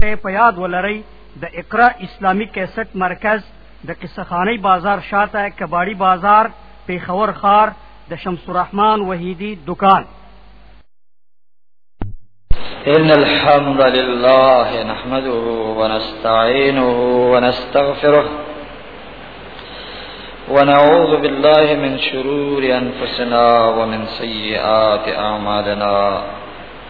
ته په یاد ولرئ د اقرا اسلامی کیسټ مرکز د قصخانی بازار شاته کباړی بازار پیښور خار د شمس الرحمن وحیدی دکان ان الحمد لله نحمده ونستعينه ونستغفره ونعوذ بالله من شرور انفسنا ومن سيئات اعمالنا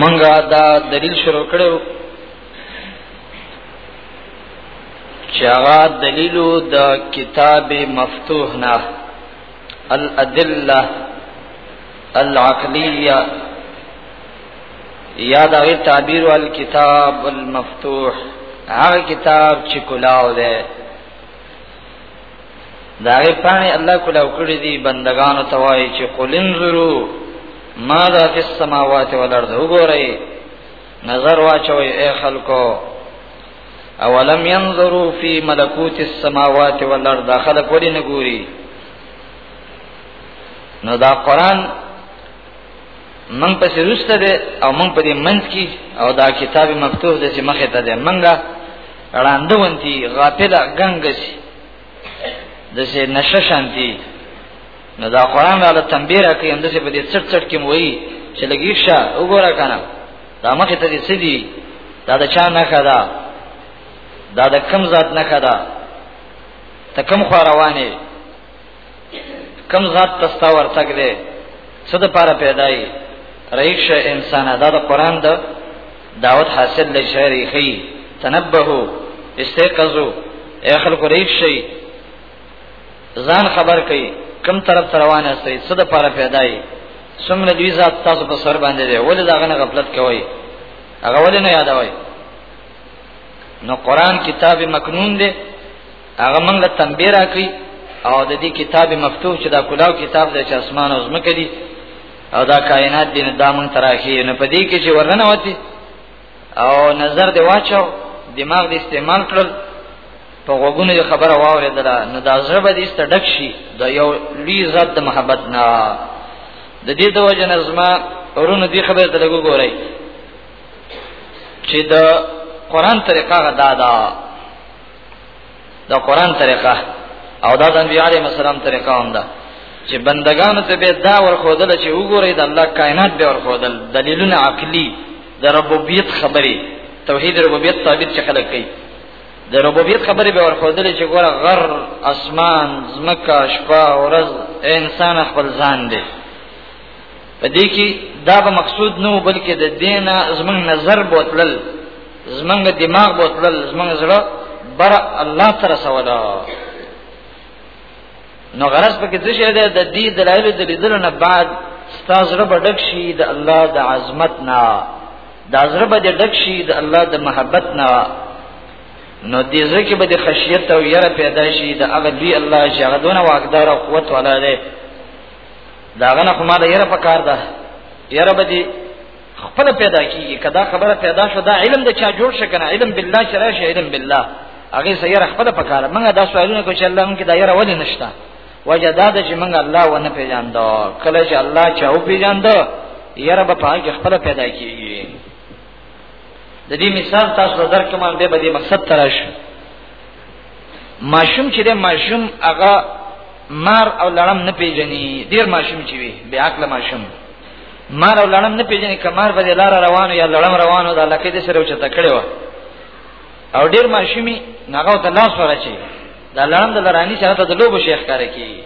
منګه دا دلیل شروع کړو چې هغه دلیل د کتاب مفتوح نه الادله العقلیه یا دا غی تعبیر والکتاب المفتوح هغه کتاب چې کلاو ده دا غي پانی الله کله وکړي دي بندگانو ته وایي چې قل انظروا ماذا في السماوات والارض وګورئ نظر واچوي اے خلکو اولم ينظروا في ملكوت السماوات والارض خلق ولي نګوري نو دا قران من پس روسته ده او من په دې منځ کې او دا کتاب مفتوح ده چې مخه ته ده منګه ړاند ونتی غافل غنګس د سه نشه شانتی نو دا قران را تنبیره کوي هم د سه په دې چټ چټ کې وایي چې لګی شه وګوره کنه دا مخه ته دې سدي دا د چا نه خدا دا د کم ذات نه خدا ته کم خو روانه کم ذات تستا ورتګ دی څه د پاره پیدای رئیس شه انسان دا د قران د دعوت حاصل لې شری خي تنبهو استيقظو اے خلق رئیس شي ځان خبر کړي کم طرف روان استي څه د پاره پیدای سمره دوی ذات تاسو په سر باندې دی ولې دا غنه غفلت کوي هغه ولې نه یادوي نو قران کتاب مکنون دی هغه موږ له تنبیه راکړي او د دې کتاب مفتوح چې دا کلاو کتاب د چې اسمان او زمکه دي او دا کائنات دي دا موږ تراخي نه پدې کې چې ورنه وتی او نظر دی واچو دماغ دې استعمال کړل په غوګونو یې خبره واورېدله نو دا زړه به دې ستډک شي د یو لوی ذات د محبت نه د دې د وجه نظمه ورونو دې خبره ته لګو ګورئ چې د قران طریقه غدا ده دا قران طریقه او دا د انبیاء علیهم السلام طریقه هم ده چې بندگانو ته به دا ورخودل چې وګورئ د الله کائنات به ورخودل دلیلونه عقلی د ربوبیت خبرې توحید ربوبیت ثابت چې خلک کوي د ربوبیت خبرې به ورخودل چې ګوره غر اسمان زمکا شپه ورځ انسان خپل ځان دی په دې کې دا به مقصود نه بلکې د دین زمنګ نظر بوتلل زمنګ دماغ بوتلل زمنګ زړه بر الله تر سوالا نو غرض په کې څه شه ده د دې دلایل د لیدل نه بعد ستاسو زړه بډک شي د الله د عظمت نه د زړه به ډک شي د الله د محبت نه نو دې ځکه به د خشیت او یره پیدا شي د هغه دی الله چې هغه دونه واقدار او قوت ولاله داغه نه کومه ده یره پکار ده یره بدی خپل پیدا کیږي کدا خبره پیدا شو دا علم د چا جوړ شکنه علم بالله شرع شي علم بالله هغه سیره خپل پکار منګه دا سوالونه کو چې الله مونږ دا یره ولې نشتا وجه دا ده چې موږ الله ونه پیژاندو کله چې الله چا و پیژاندو یره به پاک خپل پیدا کیږي د دې مثال تاسو ته درکم به به دې مقصد تراش ماشوم چې د ماشوم هغه مار او لړم نه پیژني ډیر ماشوم چې وي بیا عقل ماشوم مار او لړم نه پیژني کمار به لار روانو یا لړم روانو د لکه دې سره وچته کړي و او ډیر ماشومي ناغه ته لاس ورچي دا لړم د لرانی سره ته د لوبو شیخ کار کوي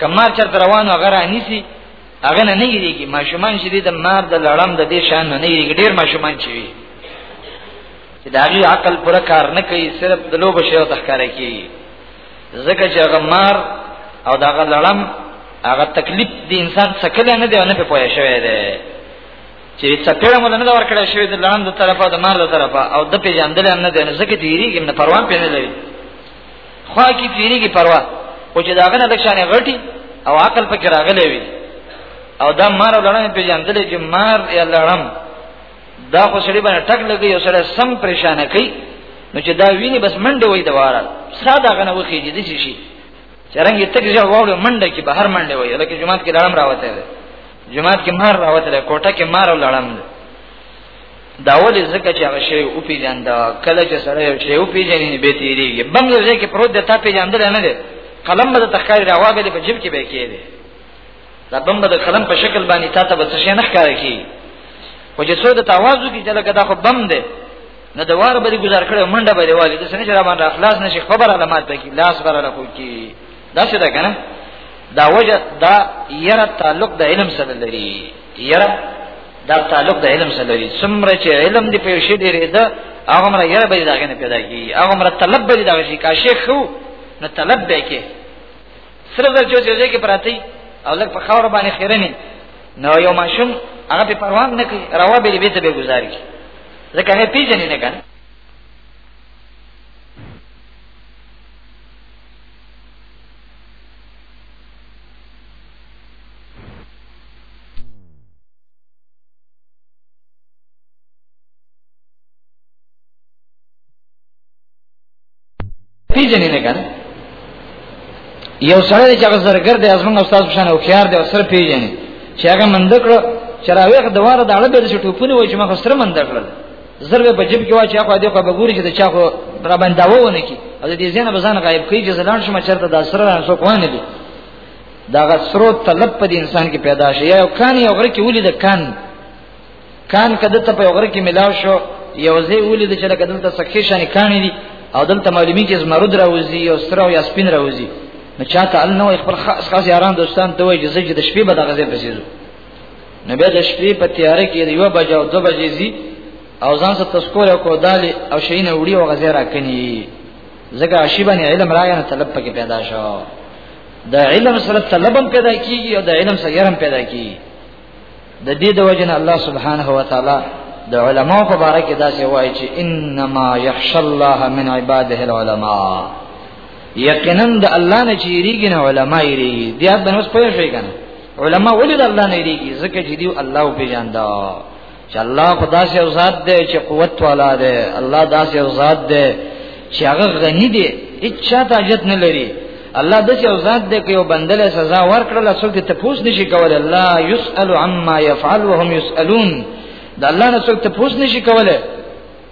کمار چر روانو غره انيسي هغه نه نه یریږي ماشومان چې د مار د لړم د دې شان نه نه یریږي ډیر ماشومان چې وي چې دا غي عقل پر کار نه کوي صرف د لوب شی او تخکار کوي ځکه چې هغه مار او دا غ لړم هغه تکلیف د انسان سکل نه دی نه په پوهه شوی دی چې څپېړه مونږ نه ور کړی شوی د لړم د طرفه د مار د طرفه او د پیژندل نه دی نه ځکه دی ریږي نه پروان پېنه لري خوا کې تیریږي پروا او چې داغه نه د شانې غټي او عقل پکې راغلی وي او دا مار لړم په جندل چې مار یا لړم دا خو سړي باندې ټک لګي او سړی سم پریشان کوي نو چې دا ویني بس منډه وای دا واره ساده غنه وخی دي دي شي چرنګ تک ځو وړو منډه کې بهر منډه وای لکه جمعات کې لړم راوته ده جمعات کې مار راوته ده کوټه کې مار لړم ده دا ولې ځکه چې هغه شی او پیجاند کله چې سره یو شی او پیجنې به تیریږي بم یو ځای کې پروت د تا پیجاندل نه دی قلم به تخکاری راوغلی په جیب کې به کېږي دا بم به د قلم په شکل باندې تا ته به څه شي نه ښکار کی او چې څو د تاوازو کې چې لکه دا خو بم دی نه د وار بری گزار کړو منډه به دیوالې د سنې را باندې اخلاص نشي خبر علامات ته کې لاس بره لکو کې دا څه ده کنه دا وجه دا یره تعلق د علم سره لري یره دا تعلق د علم سره لري څومره چې علم دی په شی ډیره ده هغه مر یره به داګه نه پیدا کی هغه مر طلب به دا شي کا شیخ خو نو طلب به کې سره د جو چې کې پراتی او لکه په خاور باندې خیرنی نو یو ماشوم هغه په پروان نه کوي روا به دې به گزاري ځکه هغه پیژنې نه کنه پیژنې نه کنه یو سره چې هغه زرګر دی ازمن استاد شان او خيار دی سره پیژنې چې هغه مند کړو چې راوېخ دواره د اړه به ټوپونه وای چې ما سره مند کړل زربه په جيب کې واچي هغه دی خو به ګوري چې د چا خو را باندې وونه کی او د دې زینه بزن غایب کوي چې زلان شمه چرته د سره رانسو کوونه دي دا غسرو طلب په انسان کې پیدا شي یو کان یو غره کې ولید کان کان کده ته په یو غره کې ملاو شو یو ځای ولید چې لکه دلته سکه شان کان دي او دلته معلومی کې زمرد راوځي او سره او یاسپین راوځي نو چاته ال نو خپل خاص خاص یاران دوستان ته وایي چې د شپې به دغه ځای پسیزو نو به د شپې په تیارې کې یو بجه او دو بجې زی او ځان څه تذکر او کودال او شینه وړي او غزه راکني زګه شی باندې علم راغی نو طلب پکې پیدا شو د علم سره طلبم پیدا کیږي او د علم سره يرم پیدا کیږي د دې د وجنه الله سبحانه و تعالی د علماء په باره کې دا څه وایي چې انما يخش الله من عباده العلماء یقینا د الله نه چیریږي نه علما یریږي بیا د نوس پوه شي کنه علما ولې د الله نه یریږي ځکه چې دی الله او پیژاندا چې الله خدا سي او ذات دی چې قوت والا دی الله داسې او ذات دی چې هغه غني دی هیڅ چاته حاجت نه لري الله د څه ذات دې کې یو بندل سزا ورکړل څوک ته پوس نشي کولای الله يسأل عما يفعل وهم يسألون دا الله نه څوک ته پوس نشي کولای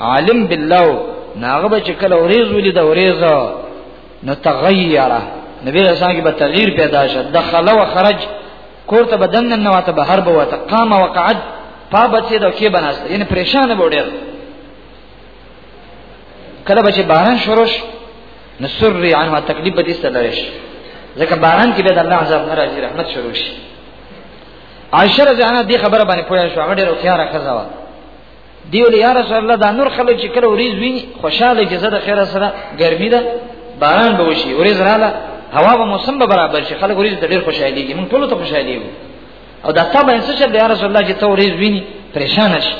عالم بالله ناغه به چې کله اوریز ولید اوریز نو تغیره نبی رسول الله به تغییر پیدا شد دخل و خرج کوړه بدن نه واته بهر به واته قام وقعد پا بچی دا کې بناست یعنی پریشان به وډیر کله بچی باران شروش نسری عنه تکلیف به دې ستلش ځکه باران کې به د الله عذاب نه راځي رحمت شروع شي عائشه رضی الله عنها دې خبره باندې پوه شو هغه ډېر او خيار خزاوه دیو یا رسول الله دا نور خلک چې کله وريز ویني خوشاله جزا د خیر سره ګرمي ده باران به وشي وريز رااله هوا به موسم به برابر شي خلک وريز ډېر خوشاله دي موږ ټول ته خوشاله یو او دا تا باندې څه دی رسول الله چې ته وريز ویني پریشان شي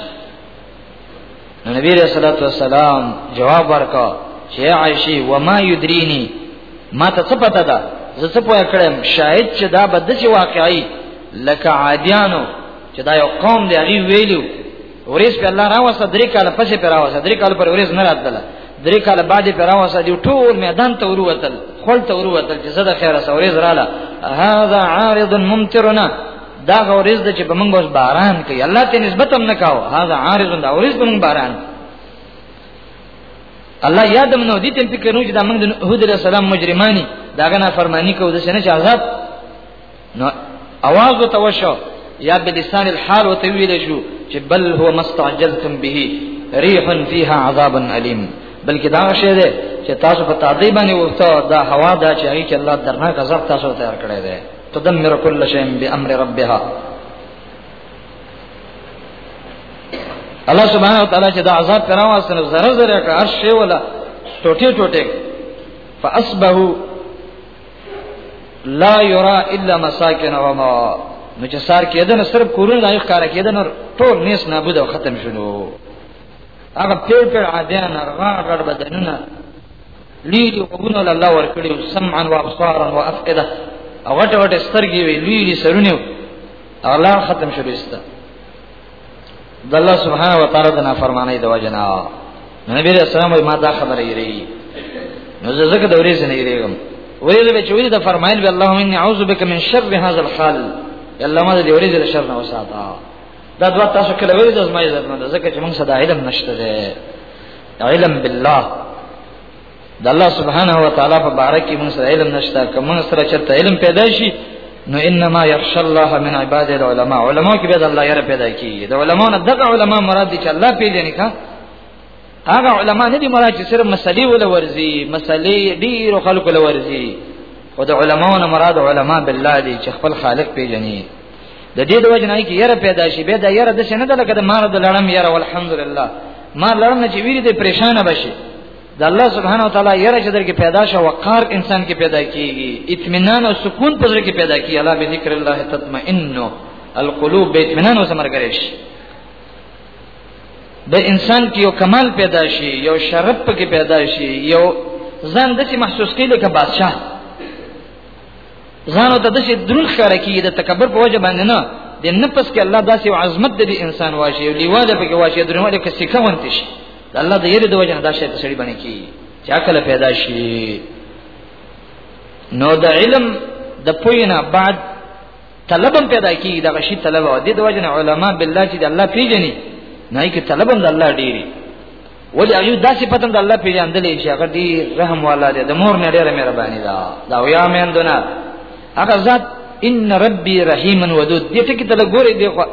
نو نبی رسول الله والسلام جواب ورکا چې عائشې و ما یدرینی ما ته څه پته ده زه څه پوهه کړم شاید چې دا بد چې واقعي لکه عادیانو چې دا یو قوم دی هغه ویلو ورېس په الله راوسته درې کاله پسې پر راوسته درې کاله پر ورېس نه راتله درې کاله بعد پر راوسته دی ټول میدان ته وروتل خپل ته وروتل چې زده خیره سورېز رااله هاذا عارض ممطرنا دا غوریز د چې په موږ اوس باران کوي الله ته نسبت هم نکاو هاذا عارض دا اوریز په موږ باران الله یادم نو دي تم فکر نو چې دا موږ د هود علیہ السلام مجرمانی داغه نه فرمانی کو د سینې چې عذاب نو اواز ته وشو یا بلسان الحال او تویل شو چې بل هو مستعجلتم به ريح فيها عذاب الیم بلکې دا شی دی چې تاسو په تعذیب باندې وسته دا هوا دا چې هغه کې الله درناک عذاب تاسو تیار کړی دی تدمر كل شيء بامر ربها الله سبحانه وتعالى چې دا عذاب کراو اسنه زره زره کړ هر شی ولا ټوټه ټوټه فاصبحوا لا یرا الا مساکن و ما نو چې سار کېده نو صرف کورونه نه ښکار کېده نو ټول نیس نابود او ختم شونه هغه پیر پیر عادیان هغه غړ بدنونه لیدي قبونه الله ورکړي سمعا و ابصارا و افئده او غټ غټ سترګي وی لوی سرونه الله ختم شوه د الله سبحانه و تعالی د نافرمانی د وجنا نبی رسول الله ما دا خبره یې ری نو زه زکه د ورځې نه یریږم ورځې به چوي د فرمایل به اللهم اني اعوذ بك من شر هذا الخال الله ما د ورځې د شر نه وساته دا دوا تاسو کله وایي د زما عزت مند زکه چې موږ صدا علم نشته ده علم بالله د الله سبحانه و تعالی په باره کې موږ سره علم نشته کوم سره چې علم پیدا شي نو انما يخشى الله من عباد العلماء علماء کې به د الله یره پیدا کیږي د علماء نه دغه علماء مراد دي چې الله پیژني کا هغه علماء نه دي مراد چې صرف مسلې ول ورزي مسلې ډیر خلکو ول ورزي خو د علماء نه مراد علماء بالله دي چې خپل خالق پیژني د دې د وجه نه کې یره پیدا شي به د یره د څه نه د لکه د مال د لړم یره والحمدلله ما لړم چې ویری دې پریشان بشي د الله سبحانه وتعالى یره چې درکې پیدا شو وقار انسان کې پیدا کیږي اطمینان او سکون په ذکر کې پیدا کیږي الله به ذکر الله تطمئن القلوب به اطمینان او سمر کوي د انسان کې یو کمال پیدا شي یو شرف پکې پیدا شي یو ځان د چې محسوس کړي لکه بادشاہ ځان ته د چې درون ښکار کیږي د تکبر په وجه باندې نه د نفس کې الله داسې عظمت د انسان واشي او لیواله پکې واشي درنه کې سکه ونتشي د الله د یری د وجه دا شی ته سړي باندې کی چې عقل پیدا شي نو د علم د پوینا بعد طلبم پیدا کی دا غشي طلب او د دې وجه علماء بالله چې د الله پیژني نه کې طلبم د الله ډیری ولی ایو داسې پتم د الله پیژندلې چې هغه دی رحم والا دی د مور نه ډیره مهرباني ده دا ویا مې اندونه هغه ذات ان ربي رحیم ودود دې ټکی ته لګورې دی خو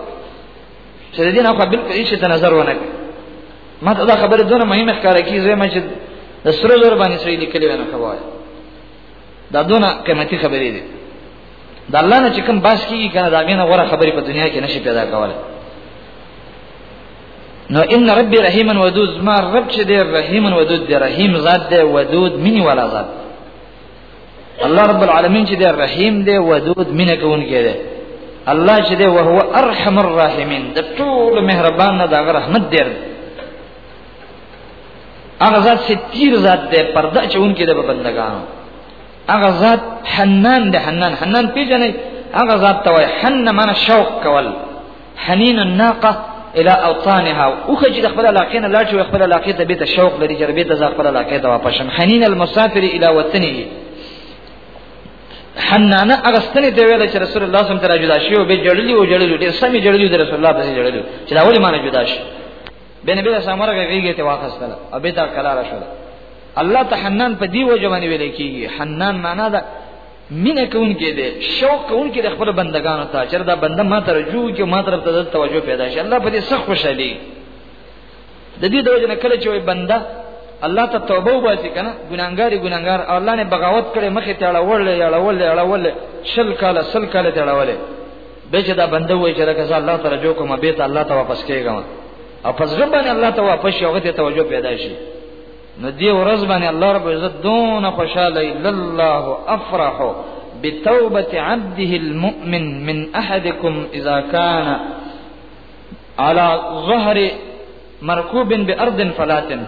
چې د دین خو بالکل هیڅ ته نظر ونه کړ ما ته دا خبره دونه مهمه ښکاره کیږي ما چې د سره زر باندې سړي لیکلې ونه کوي دا دونه قیمتي خبرې دي د الله نه چې کوم باس کیږي کنه دا غینه غوړه خبرې په دنیا کې نشي پیدا کوله نو ان ربي رحیم ودود ما رب چې دی رحیم ودود دی رحیم ذات دی ودود منی ولا ذات الله رب العالمین چې دی رحیم دی ودود مینه کوونکی دی الله چې دی وهو ارحم الراحمین د ټول مهربان نه دغه رحمت دی هغه ذات چې تیر ذات دی پرده چونکی دی په بندگانو هغه ذات حنان دی حنان حنان پیژنې هغه ذات ته وای حن معنا شوق کول حنين الناقه الى اوطانها او خجي د خپل علاقې نه لاړ شو خپل علاقې ته به ته شوق لري جربې ته ځار خپل علاقې ته واپس شم حنين المسافر الى وطنه حنانه هغه ستنې ته ویل چې رسول الله صلی الله علیه وسلم جدا شي او به جړلی او جړلی ډېر سمې جړلی د رسول الله په جړلی چې دا ولې معنی جدا شي به نبی له سمره غیږه ته واخستله او به تا کلاره شو الله ته حنان په دی وجه باندې ویل کیږي حنان معنا دا مینه کوونکې دی شوق کوونکې د خپل بندگانو ته چې دا بنده ما ته رجوع کې ما طرف ته توجه پیدا شي الله په دې سخت خوشالي د دې د وجه نه کله چې وي بنده الله ته توبه وباسي کنه ګناګاری ګناګار او الله نه بغاوت کړي مخې ته اړول اړول اړول شل کاله سل کاله ته اړول به چې دا بنده وای چې راکزه الله ته رجوع کوم به ته الله ته واپس کېږم او پس ځم باندې الله ته واپس یو غته توجه پیدا شي نو دی ورځ باندې الله رب عزت دون خوشاله لله افرح بتوبه عبده المؤمن من احدكم اذا كان على ظهر مركوب بارض فلاتن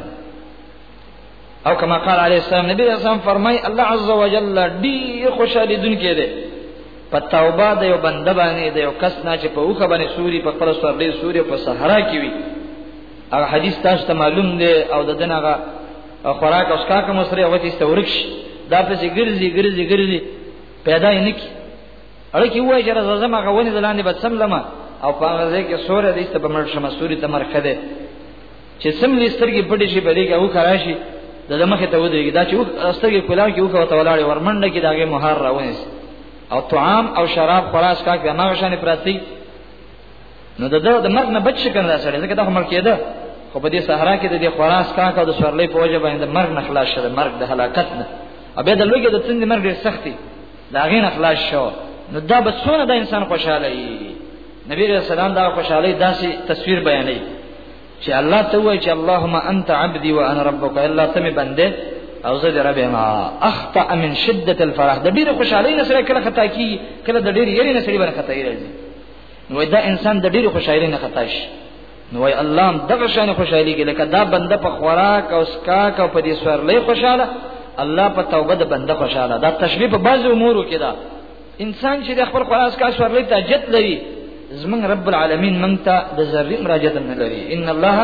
او کما قال علیہ السلام نبی علیہ السلام فرمای الله عز وجل ډیر خوشاله دن کې ده په توبه د یو بنده باندې د یو کس نه چې په اوخه باندې سوري په خپل سر ډیر سوري په صحرا کې وي هغه حدیث تاسو ته معلوم دی او د دنهغه خوراک او ښکاکه مسره وتی استورکش دا په چې ګرځي ګرځي ګرځي پیدا یې نکی اړه کې وای چې راځم هغه ونی دلاندې به سم لمه او په هغه ځای کې سورې دې ته بمړ شمه سوري ته مرخه ده چې سم لسترګي پټې شي بلې کې او کراشي د دمخه ته ودرېږي دا چې استرګي کولاو کې وکړه ته ولاړې ورمنډه کې داګه مهار راونیس او طعام او شراب خلاص کا کې هغه شان پراتی نو د د مرګ نه بچ شکن را سره ځکه دا مړ کېده خو په دې صحرا کې د دې خلاص کاک او د سورلې په وجه باندې مرګ نه خلاص شوه مرګ د هلاکت نه ابه د لوګي د تند مرګ ډېر سختي دا غین خلاص شو نو دا به څونه د انسان خوشاله وي نبی رسول الله دا خوشاله داسې تصویر بیانوي چې الله ته وایي چې اللهم انت عبدي وانا ربك الا تم بنده او زه دې رب ما اخطا من شده الفرح د ډېر خوشاله نه سره کله خطا کی کله د ډېر یری نه سره بر خطا راځي نو دا انسان د ډېر خوشاله نه خطا شي نو وای الله هم دغه شان خوشحالي کې لکه دا بنده په خوراک او سکاک او په دې سورلې خوشاله الله په توبه د بنده خوشاله دا تشبیه په بعض امورو کې دا انسان چې د خپل خلاص کا سورلې ته جت لري زمون رب العالمین مونږ ته د ذری مراجعه نه لري ان الله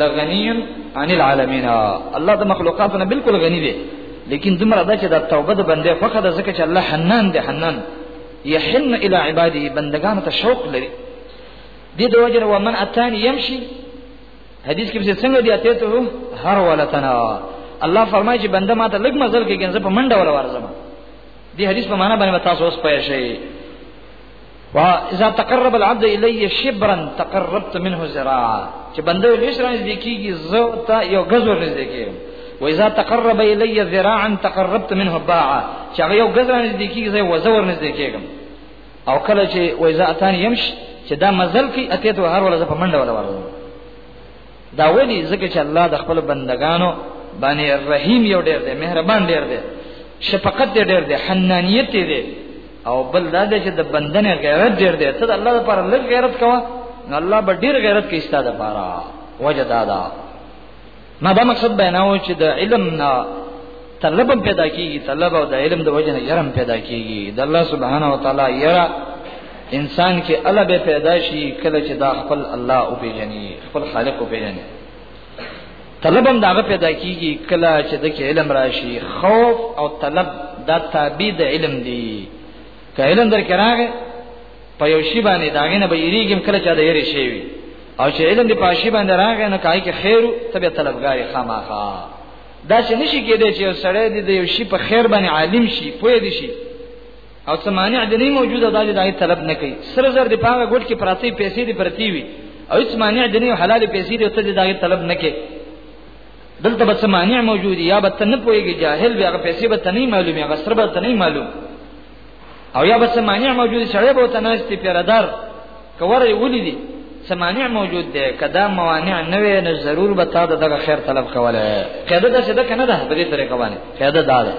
لغنی عن العالمین الله د مخلوقات نه بالکل غنی دی لیکن دمر ادا چې د توبه د بنده فقط ځکه چې الله حنان دی حنان یحن الى عباده بندگانو ته شوق لري دې د وجه ومن اتانی يمشي حدیث کې څنګه دی اته ته هر ولتنا الله فرمایي چې بنده ماته لږ مزل کې ګنځه په منډه ولا ورځم دې حدیث په معنا باندې تاسو اوس پوه شئ واذا تقرب العبد الي شبرا تقربت منه ذراعا چې بنده یې لښ راځي کیږي زه ته یو غزور نږدې کیږم واذا تقرب الي ذراعا تقربت منه باعا چې هغه یو غزر نږدې کیږي زه وزور نږدې کیږم او کله چې واذا اتان يمش چې دا مزل کوي اته ته هر ولزه په منډه ولا ورو دا ودی ځکه چې الله د خپل بندگانو باندې رحیم یو ډیر دی مهربان ډیر دی شفقت دی ډیر دی حنانیت دی او بل دا دی چې د بندنه غیرت ډیر دی ته د الله لپاره لږ غیرت کوه نو الله به ډیر غیرت کوي ستاسو لپاره وجدادا ما دا مقصد بیاناو چې د علم نه طلب پیدا کیږي طلب او د علم د وجنه یرم پیدا کیږي د الله سبحانه و تعالی یرا انسان کې الله به پیدا شي کله چې دا خپل الله او پیژني خپل خالق او پیژني طلب هم داغه پیدا کیږي کله چې د علم راشي خوف او طلب دا تابع د علم دی که علم در کراغه په یو شی باندې داغه نه به یریږم کله چې دا یری شی وي او چې علم دی پاشي باندې راغی نو کای کې خیر ته به طلبګاری خاماخا دا چې نشي کېدای چې سړی دې د یو شی په خیر باندې عالم شي پوه دي شي او څه مانع دې نه موجوده دا چې دای طلب نه کوي سره زر دی پاغه ګډ کې پراتی پیسې دې پرتی وي او هیڅ مانع دې نه حلال پیسې دې ته دې دای طلب نه کوي دلته به مانع موجود یا به تنه پويږي جاهل بیا پیسې به تنه معلومي هغه سره به تنه معلوم او یا به مانع موجود سره به تنه استي پیردار کوره ولې دي سمانع موجود دی کدا موانع نه وي نو ضرور به تا دغه خیر طلب کوله قاعده ده چې ده کنه ده په دې طریقه باندې قاعده ده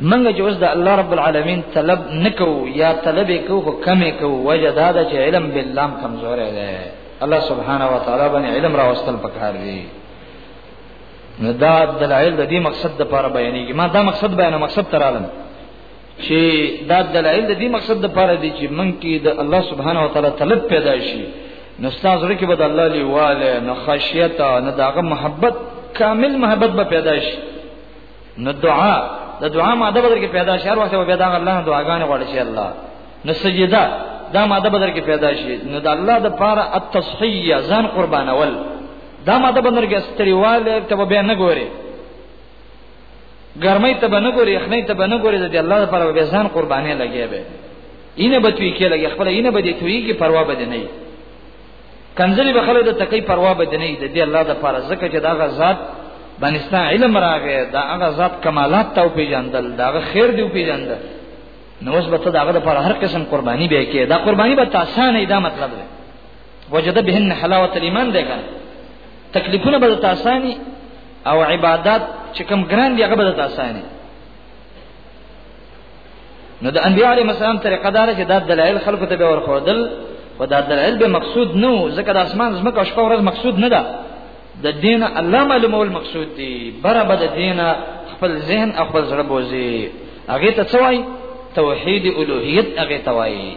منګه چې اوس د الله رب العالمین طلب نکو یا طلب کو خو کم کو وجه دا ده چې علم بالله کمزور دی الله سبحانه و تعالی باندې علم راوستل پکار دی نو دا دلایل د دې مقصد د لپاره بیانېږي ما دا مقصد بیان مقصد ترالم چې دا دلایل د دې مقصد د لپاره دي چې من کې د الله سبحانه و تعالی طلب پیدا شي نو استاد سره کې به د الله لیواله نو خشیت نو داغه محبت کامل محبت به پیدا شي نو دعا د دعا ماده بدر کې پیدا شي هر وخت به دا الله نه دعاګانې غواړي شي الله نو سجده دا ماده بدر کې پیدا شي نو د الله د پاره التصحیه ځان قربانول دا ماده بدر کې استریواله ته به نه ګوري ګرمۍ ته به نه ګوري یخنۍ ته به نه ګوري د الله لپاره به ځان قربانې لګي به اینه بچوي کې لګي خپل اینه بده توي کې پروا بده نه کنځلې به خلک د تکي پروا به نه دی دی الله د پاره زکه چې دا غزاد بنستا علم راغې دا هغه ذات کمالات ته پیژندل دا هغه خیر دی پیژندل نو اوس به ته دا هغه د پاره هر قسم قرباني به کې دا قرباني به تاسو نه دا مطلب دی وجد بهن حلاوت الايمان دی کنه تکلیفونه به تاسو نه او عبادت چې کوم ګران دی هغه به تاسو نه نو د انبیاء علیهم السلام طریقه دار چې دا دلایل خلکو ته به ورخوردل و دا دلایل به مقصود نه و ځکه د اسمان زمکه شپه ورځ مقصود نه ده د دین الله معلومول مقصود دی بره بد دین خپل ذهن خپل زړه بوزي هغه ته څوای توحید الوهیت هغه ته وایي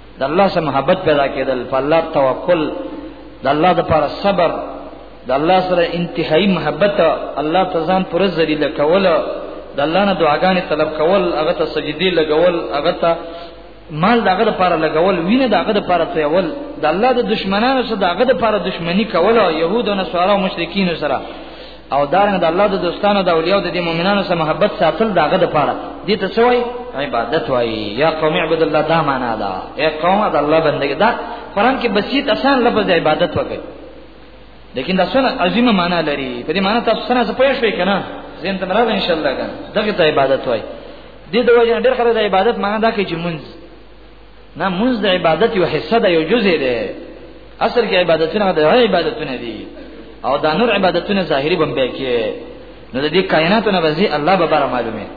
د الله سره محبت پیدا کېدل په الله توکل د الله د پر صبر د الله سره انتهایی محبت الله ته ځان پر ذلیل کول د الله نه دعاګانې طلب کول هغه ته سجدي لګول هغه ته مال دغه لپاره لګول وینه دغه لپاره تیول د الله د دشمنانو سره دغه لپاره دشمنی کول او يهود او نصارا او مشرکین سره او دارنګ د الله د دوستانو د اولیاء د دې مؤمنانو سره محبت ساتل داغه د پاره دي ته سوې عبادت وای یا قوم عبد الله دا معنا ده اے قوم د الله بندګی دا قران کې بسیط آسان لفظ عبادت وکړي لیکن دا سونه عظیمه معنا لري په دې معنا تاسو سره څه پوه شوي کنه زین ته مراد ان شاء الله کنه دغه ته عبادت وای دې د وجه ډېر خلک د عبادت معنا دا کوي چې منځ نه موږ د عبادت یو حصہ ده یو جزء ده اصل کې عبادتونه د عبادتونه دي او دا نور عبادتونه ظاهري بمبه کې نو د دې کائناتو نه وځي الله به بار معلومه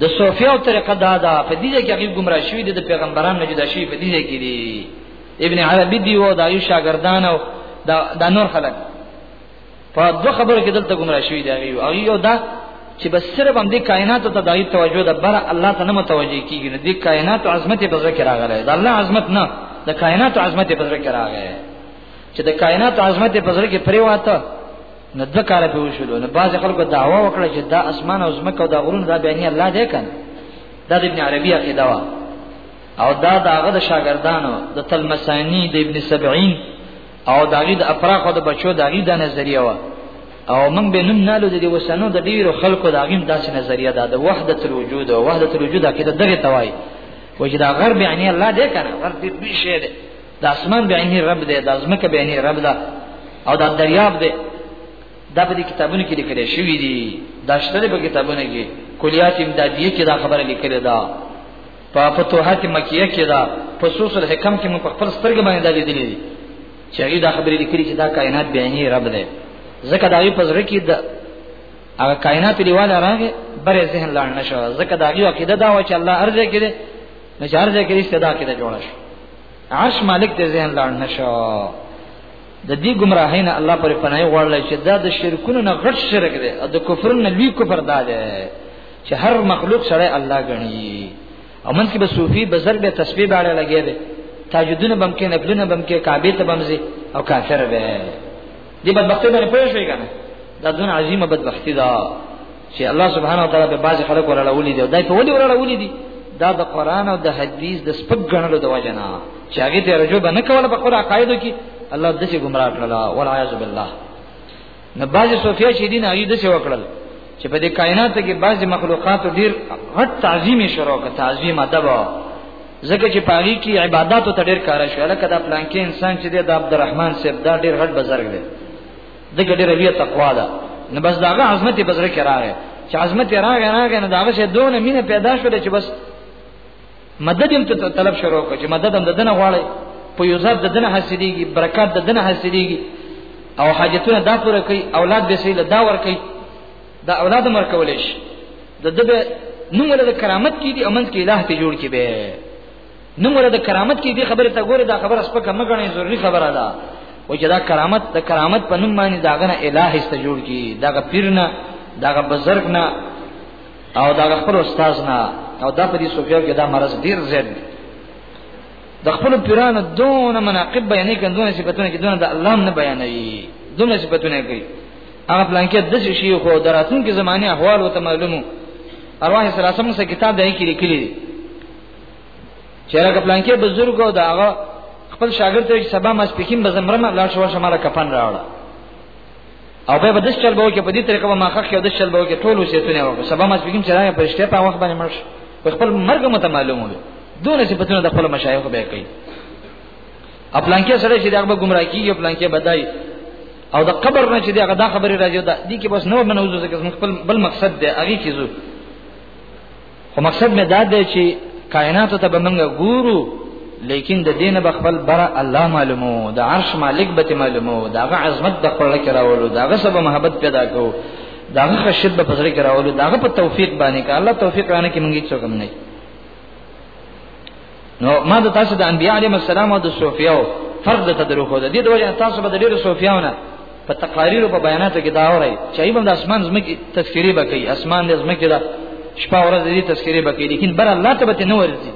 د صوفیو طریقه دا ده په دې کې هغه گمراه شوی دي د پیغمبرانو نه جدا شوی په دې کې دي ابن عربی دی وو دا یو شاګردان او دا, دا نور خلک په دوه خبرو کې دلته گمراه شوی دی هغه او یو دا چې بس صرف هم د کائنات ته د توجه د بر الله ته نه متوجه کیږي نه د کائنات عظمت په ذکر راغلی د الله عظمت نه د کائنات عظمت په ذکر راغلی چې د کائنات عظمت په ذکر کې پریواته نه د کار په وشول نه باز خلکو دعوا وکړه چې دا اسمان او زمکه او دا غرونه دا بیان الله دی کنه دا د ابن عربی عقیده وا او دا داغه د شاګردانو د تلمسانی د ابن سبعین او داغي د افراخ او د بچو داغي د نظریه وا او موږ به نن نالو د دې وسنو د ډیرو خلکو داغي داسې نظریه ده د وحدت الوجود او وحدت الوجود عقیده دغه توای وجه دا غرب یعنی الله دې کنه غرب دې به شی دې د اسمان به یعنی رب دې د ازمکه به یعنی رب ده او دا دریاب دې دا په دې کتابونو کې لیکل شوی دي دا شته په کتابونو کې کلیات امدادیه کې دا خبره لیکل ده په فتوحات مکیه کې دا فصوص الحکم کې موږ په خپل سترګې باندې دا لیدلې دي چې هغه دا خبرې لیکلي چې دا کائنات بیانې رب دی ځکه دا یې په زړه کې د هغه کائنات دیواله راغې بره ذهن لاړ نشو ځکه دا یو عقیده دا و چې الله ارزه کړي نو چې ارزه کړي صدا کې دا جوړ شو عرش مالک دې ذهن لاړ نشو د دې گمراهۍ نه الله پر پناه وړل چې دا د شرکونو نه غټ شرک دی او د کفر نه لوی کفر دا دی چې هر مخلوق سره الله غني او من کې به صوفي بزرګ به تسبیح باندې لګي دي تاجدونه بم کې نبلونه بم کې کعبه ته بمزي او کافر به دي بدبختی باندې پوه شوی کنه دا دون عظیمه بدبختی ده چې الله سبحانه و تعالی به بعض خلک وراله ولې دي دا په ولې وراله ولې دي دا د قران او د حدیث د سپک غنلو د وجنه چې هغه ته رجوع نه کوله په قران قاعده کې الله د څه گمراه کړل والعیاذ بالله نه باز صوفیا چې دین هغه د څه وکړل چې په دې کائنات کې باز مخلوقات ډیر غټ تعظیم شروع کړ تعظیم ادب زکه چې پاغي کې عبادت ته ډیر کار شو لکه دا پلان کې انسان چې د عبدالرحمن صاحب دا ډیر غټ بزرګ دی د ګډه رویه تقوا ده نو بس داغه عظمت بزرګ راغی چې عظمت راغی راغی نو داغه شه دونه مینه پیدا شو چې بس مدد هم ته طلب شروع کړ چې مدد هم د دنه غواړي په یو ځات د دنه حاصلېږي برکات د دنه حاصلېږي او حاجتونه دا پوره کوي اولاد به سیله دا ور کوي دا اولاد مر کولې شي د دبه نوم ولر د کرامت کې دي امنځ کې الٰه ته جوړ کې به نوم ولر د کرامت کې دي خبره ته ګوره دا خبره سپکه مګنې ضروری خبره ده او چې دا کرامت د کرامت په نوم باندې داغه نه الٰه است جوړ کې داغه پیر نه داغه بزرګ نه او دا خپل استاد نه او دا په دې صوفیا کې دا مرز ډیر زیات دی د خپل پیرانو دون مناقب بیانې کړي دون صفاتونه کې دون د الله نه بیانوي دون صفاتونه کوي هغه پلان کې د شي خو دراتون کې زماني احوال او معلومو ارواح سلاسم سره کتاب دای کې لیکلي دي چې هغه پلان کې بزرګ او دا هغه خپل شاګرد ته سبا ماسپکین بزمرمه لا شو شماله کفن راوړه او به د شل به کې په دې طریقه به ما خخ یو د شل به کې ټول وسیتونه وکړو سبا ما سپیګم چې راغی پرشته په وخت باندې مرش په خپل مرګ مته معلوم وي دونه صفاتونه د خپل مشایخ به کوي خپلان کې سره چې دغه گمراه کیږي خپلان کې بدای او د قبر نه چې دغه دا خبره راځي دا دي کې بس نو منوزو ځکه خپل بل مقصد دی هغه کیزو خو مقصد مې دا دی چې کائنات ته به موږ ګورو لیکن د دین به خپل بر الله معلومو د عرش مالک به معلومو داغه عظمت د خپل کې راولو داغه سب محبت پیدا کو داغه خشیت به پسره کې راولو داغه په توفیق باندې که الله توفیق رانه کې مونږ هیڅ کوم نه نو ما د تاسو د انبیاء علیهم السلام او د صوفیاو فرق د تدرو خو د دې د وجه تاسو به د ډیرو صوفیاو نه په تقاریر او په بیاناتو کې دا اوري چې ایبم د اسمان زمکه تذکری بکې اسمان د زمکه دا شپه ورځ دې تذکری بکې لیکن بر الله ته به نه ورځي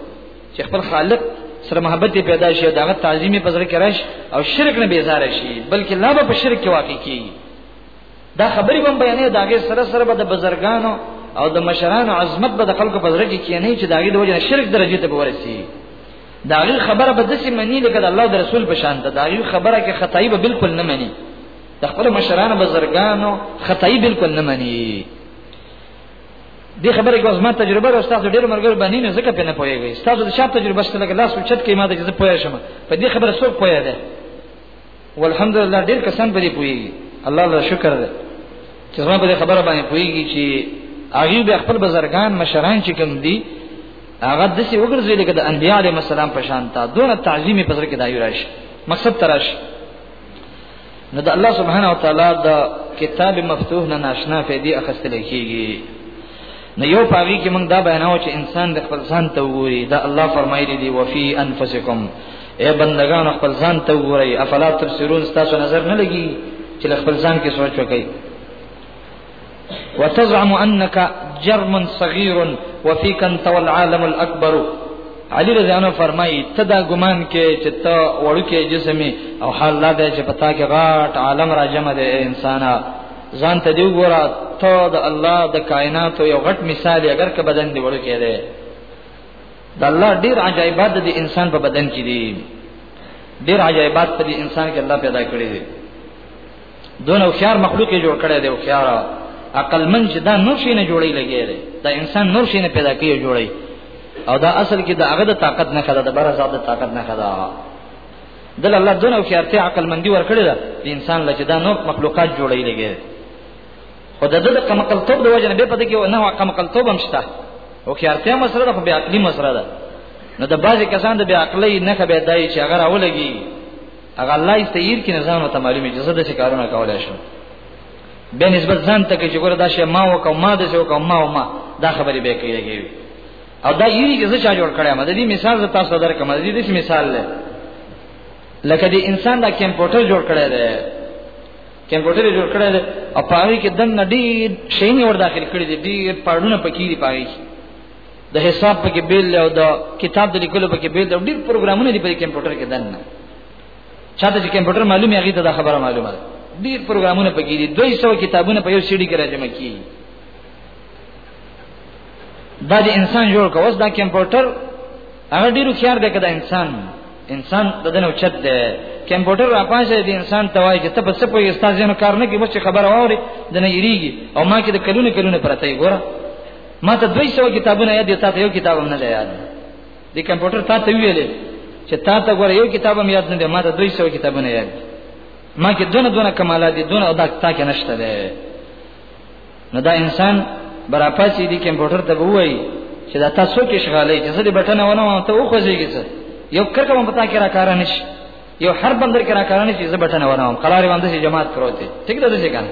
چې خپل خالق سره محبت پیدا شي او دغه تعظیم په ذکر راشي او شرک نه بیزار شي بلکې لا به په شرک کې واقع کیږي دا خبرې بم بیانې دا غي سره سره به د بزرګانو او د مشرانو عظمت به د خلکو په درجه کې نه چې دا غي د وجه شرک درجه ته ورسي دا غي خبره به دسي منی لکه د الله د رسول په شان ده دا غي خبره کې خدای به بالکل نه مني د خپل مشرانو بزرګانو خدای بالکل نه مني دې خبره کې زما تجربه او تاسو ډېر مرګر باندې نه زکه پنه پويږي تاسو د شپ تجربه ستاسو لکه لاس وچت کې ما د جزه پوي شم په دې خبره څوک پوي ده والحمدلله ډیر کسان به دې پوي الله الله شکر ده چې زما په خبره باندې پويږي چې هغه به خپل بزرګان مشران چې کوم دي هغه د څه وګرځي لکه د انبياء عليهم السلام په شان تا دونه تعظیم په سر کې دایو راشي مقصد تراش نو د الله سبحانه وتعالى د کتاب مفتوح نه ناشنا فائدې اخستل کیږي نو یو پاوی کې موږ دا بیانو چې انسان د خپل ځان ته وګوري دا الله فرمایلی دی وفي انفسکم اے بندگان خپل ځان ته وګورئ افلا تبصرون تاسو نظر نه لګي چې خپل ځان کې سوچ وکړئ وتزعم انك جرم صغير وفيك انت والعالم الاكبر علی رضی الله فرمایي ته دا ګمان کې چې ته وړوکې جسمي او حال لا ده چې پتا کې غاټ عالم را جمع ده انسان ځان ته دی وګوره ته د الله د کائنات یو غټ مثال اگر که بدن دی وړوکې ده د الله ډیر عجایبات د انسان په بدن کې دي ډیر عجایبات په انسان کې الله پیدا کړی دي دون او خيار مخلوق جوړ کړی دی او خيار عقل من چې دا نور شي نه جوړی لګی دی دا انسان نور شي نه پیدا کیږي جوړی او دا اصل کې دا هغه د طاقت نه خدا د بره زاد طاقت نه خدا دل الله دون او خيارته عقل مندي ور کړی دا انسان لکه دا نور مخلوقات جوړی لګی خو د دې کم عقل توب د وجه نه به پد کې نه کم عقل توب هم شته او کې ارتیا مسره ده خو بیا عقلی مسره ده نو د بعضی کسان د بیا عقلی نه خبر دی چې هغه راولګي هغه الله یې تیر کې نظام ته معلومه چې زده څه کارونه کولای شم به نسبت ځان ته کې چې ګوره دا شی ما وکاو ما د شی وکاو ما او ما دا خبرې به کېږي او دا یی چې زه چا جوړ کړم د دې مثال زه تاسو درکم د دې مثال لکه دې انسان دا کمپیوټر جوړ کړی دی کمپیوټر جوړ کړی دی او په هغه کې دنه ډیر شینې ور داخل کړی دی ډیر پړونه پکې دی پای د حساب پکې بیل او د کتاب د لیکلو پکې بیل او ډیر پروګرامونه دی په کمپیوټر کې دنه چاته چې کمپیوټر معلومه هغه ته دا خبره معلومه ده ډیر پروګرامونه پکې دي 200 کتابونه په یو سیډي کې راځم کی دا د انسان جوړ کوس دا کمپیوټر هغه ډیرو خيار دی کده انسان انسان د دنو چت دی کمپیوټر را پاسه دی انسان توای چې ته په څه پوي استاد جن کار نه کی بس خبر اوري د نه یریږي او ما کې د کلونه کلونه پرته یې ګوره ما ته 200 کتابونه یاد دي تا ته یو کتاب هم نه یاد دی کمپیوټر تا ته ویلې چې تا ته ګوره یو کتاب هم یاد نه دی ما ته 200 کتابونه یاد ما کې دونه دونه کمالات دي دونه ادا تا کې نشته دی نو دا انسان براپاسې دي کمپیوټر ته وایي چې دا تاسو کې شغالې چې زه بټن ونه وم ته وخوځېږي څه یو کرکه مې پتا کې را کار نه شي یو هر بندر کې را کار نه شي زه بټن ونه وم قرار باندې چې جماعت پروتې ټیک ده څه کنه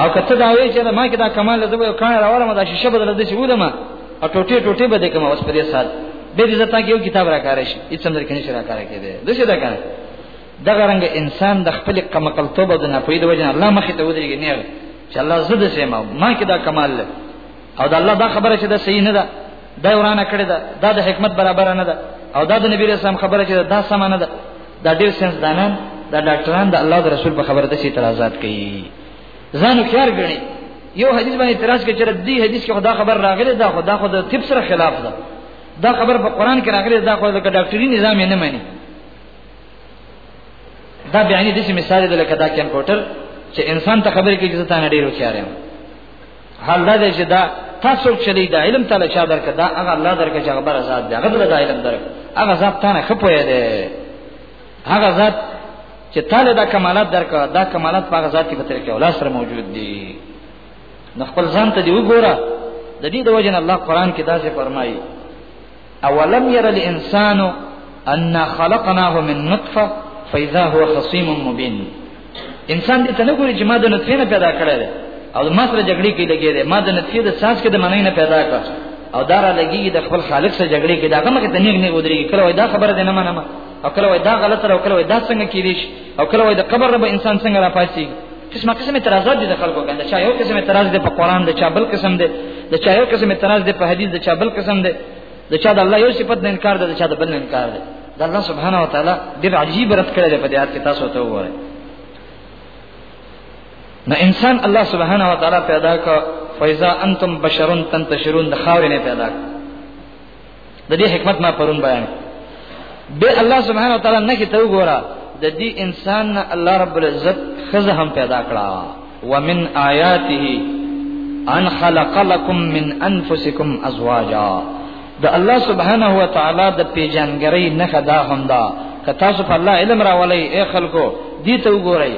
او کته دا وی چې ما کې دا کمال زه یو کان راوړم دا شیشه بدل دي چې ودم او ټوټي ټوټي به دې کوم اوس په دې سات به دې زتا کې یو کتاب را کار شي هیڅ هم درکنه شي را کار کې دې دشه دا کنه دغه رنګ انسان د خپل کمقلتوب د نه پوی د وجه الله مخې ته ودرېږي نه چې الله زده سیمه ما کې دا کمال له او د الله دا خبره چې دا صحیح نه ده دا ورانه کړی ده دا د حکمت برابر نه ده او دا د نبی رسول خبره چې دا سم نه ده دا ډیر سنس دانان دا ډاکټران د الله د رسول په خبره د شي اعتراضات کوي ځانو خيار غني یو حدیث باندې اعتراض کوي چې دې حدیث کې خدا خبر راغلی دا خدا خو د طب سره خلاف ده دا خبر په قران کې راغلی دا خو د ډاکټري نظام نه مانی دا بیانې د مثال دی لکه دا کمپیوټر چې انسان ته خبرې کوي چې ته نه ډیر هوښیار یې حال دا دی چې دا تاسو چې لید علم تعالی چا درک دا هغه الله درک چې هغه بر ذات دی هغه بل دا علم درک هغه ذات ته نه خپوي دی هغه ذات چې تعالی دا کمالات درک دا کمالات په هغه ذات کې په تر کې اولاد سره موجود دي نو خپل ځان ته دی وګوره د دې د وجه الله قران کې دا څه فرمایي اولم ير الانسان ان خلقناه من نطفه فاذا هو خصيم مبين انسان دې ته نه ګوري چې ما د نطفه نه پیدا کړی دی او ما سره جګړې کې لګې دی ما د نطفه د ساس کې د منۍ نه پیدا کړ او دا را لګي د خپل خالق سره جګړې کې دا غمه کې تنیګ نه ودرېږي کله وای دا خبره ده نه منم او کله وای دا غلطه او کله وای دا څنګه کېږي او کله وای د قبر رب انسان څنګه را پاتې قسمه قسمه اعتراضات دي د خلکو کنده چا یو قسم اعتراض دی په قران د چا بل قسم دی د چا یو قسم اعتراض دی په حدیث د چا بل قسم دی د چا د الله یو صفت نه انکار دی د چا د بل نه انکار دی د الله سبحانه و تعالی ډیر عجیب رد کړی دی په دې آیت کې تاسو ته وګورئ نو انسان الله سبحانه و تعالی پیدا کړ فیضا انتم بشرون تنتشرون د خاورې نه پیدا کړ د دې حکمت ما پرون بیان به الله سبحانه وتعالى نه کې ته وګوره د دې انسان نه الله رب العزت خزه هم پیدا کړه ومن آیاته ان خلق لكم من انفسکم ازواجا د الله سبحانه و تعالی د پیژنګری نه خدا هم دا که تاسو په الله علم راولئ اے خلکو دې ته وګورئ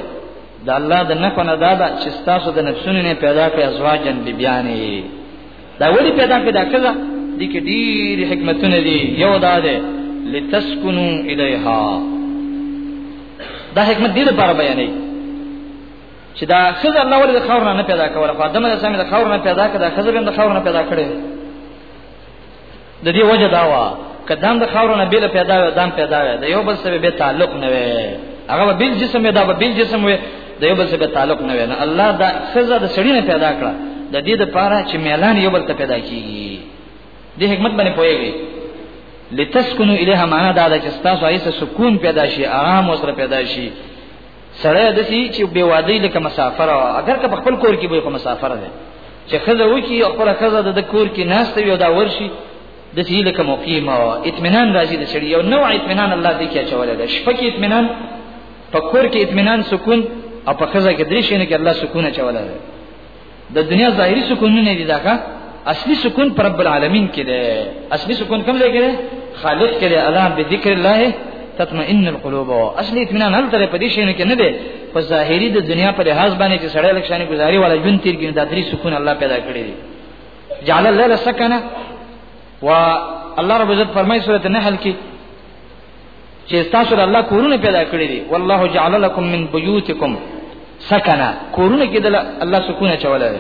د الله د نه کنه دا چې تاسو د نفسونو نه پیدا کړی ازواجن بیبیانې دا ولي پیدا پیدا کړه د کې ډېر حکمتونه دي یو دا ده لتسكنوا الیها دا حکمت دې لپاره بیانې چې دا خزر الله ولې خور نه پیدا کوله خو دمه سمې د خور نه پیدا کړه خزر هم د خور نه پیدا کړي د دې وجه دا وا کدام د خاورو نه بیل پیدا وي دام پیدا وي د یو بل سره به تعلق نه وي هغه به بیل جسم دا به بیل جسم وي د یو بل سره تعلق نه وي نه الله دا خزه د سړی نه پیدا کړه د دې د پاره چې میلان یو بل ته پیدا کیږي د حکمت باندې پوهیږي لتسكنوا الیها معنا دا ده چې تاسو ایسه سکون پیدا شي آرام وسره پیدا شي سړی د سي چې به وادي لکه مسافر اگر که خپل کور کې به خو مسافر دی چې خزه وکی او خپل خزه د کور کې ناشته یو دا ورشي د سي لکه مقیم او اطمینان راځي د سړی یو نوع اطمینان الله دې کې اچولې ده شپه کې اطمینان په کور کې اطمینان سکون او په خزه کې درې شي نه کې الله سکون اچولې ده د دنیا ظاهري سکون نه دی داګه اصلي سکون پر رب العالمین کې دی اصلي سکون کوم ځای کې دی خالق کې دی الله به ذکر الله تطمئن القلوب اصلي اطمینان هل تر پدې شي نه کې نه دی په ظاهري د دنیا په لحاظ باندې چې سړی لکشانه گزاري ولا جون تیر کې د درې سکون الله پیدا کړی دی جعل الليل سکنا و الله رب عزت فرمایي سورته نحل کې چې تاسو د الله کورونه پیدا کړی دي والله جعل لكم من بيوتكم سكنا کورونه کې د الله سکون چولای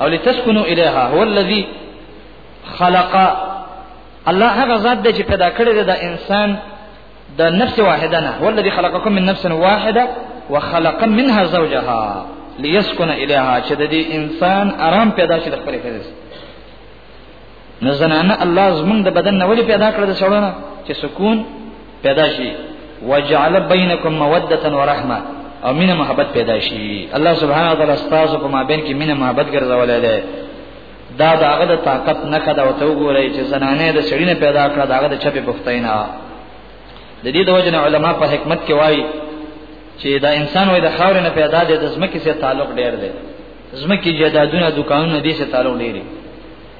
او لتسكنوا اليها هو الذي خلق الله هغه ذات دی چې پیدا کړی دی د انسان د نفس واحده نه هو الذي خلقكم من نفس واحده وخلق منها زوجها ليسكن اليها چې د انسان آرام پیدا شي د خپل فرز نو زنانه الله زمون د بدن نه وړي پیدا کړ د سړونه چې سکون پیدا شي وجعل بینکم موده ورحمه او مینه محبت پیدا شي الله سبحانه وتعالى استاذ په مابین کې مینه محبت ګرځولای دی دا د هغه د طاقت نه کده او ته وګورئ چې زنانه د سړی نه پیدا کړه دا هغه د چپې پختینا د دې د وجنه علما په حکمت کې وایي چې دا انسان وای د خاور نه پیدا دی د زمکه سره تعلق ډیر دی زمکه جدادونه دکانونه دې سره تعلق ډیر دی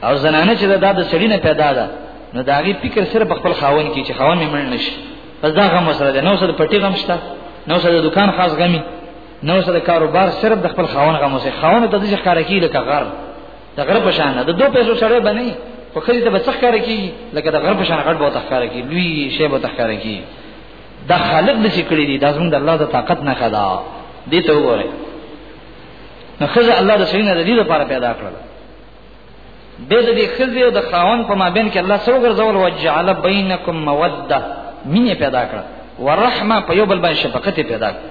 او زنانه چې دا د سړی نه پیدا ده نو دا غي فکر سره په خپل خاون کې چې خاون مې مړ نشي پس دا غم سره ده نو سره پټي غم شته نو سره دکان خاص غمي نو سره کاروبار صرف د خپل خاون غم سره خاون ته د ځخ کار کوي لکه غر د غر په شان ده دوه پیسو سره بنئ خو خځې ته به څه ښکار کی لکه د غرب شان غړ به تخکار کی لوی شی به تخکار کی دا خالق د چې کړی دی دا زموږ د الله د طاقت نه خدا دې ته وګوره نو خځه الله د سینې د دې لپاره پیدا کړل به د دې خزي او د خاون په مابین کې الله سره ګرځول وجعل بینکم موده مینه پیدا کړه ورحمه په یو بل باندې شفقت پیدا کړه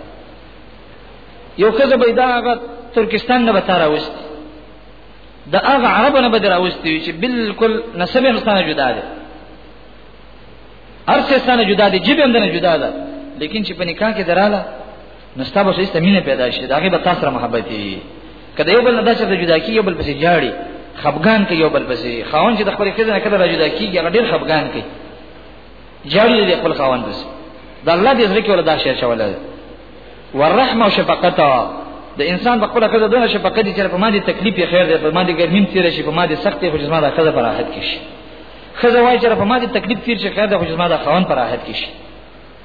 یو خزه به دا هغه ترکستان نه بتا راوست د هغه عربو نه بدر راوست چې بالکل نسب انسان جدا دي ارسستان جدا دي جبه هم نه جدا ده لیکن چې په نکاح کې دراله نو ستا به سیسته مینه پیدا شي داغه به تاسو سره محبت وي کله یو بل نه داسې د جدا کی یو بل پسې جاړي خفغان کې یو بل پسې خاون چې د خپل خزنه کله را جدا کیږي هغه ډیر خفغان کوي جاړي د خپل خاون پسې د الله دې زړه کې ولا دا شی شوله ورحمه او شفقت د انسان په خپل خزه دونه شفقت دي چې په ما دي تکلیف خیر دی په ما دي ګرمیم تیر شي په ما دي سختي خو جسمه د خزه پر راحت کې شي خزه وایي چې په ما دي تکلیف تیر شي خیر دی خو جسمه د خاون پر راحت کې شي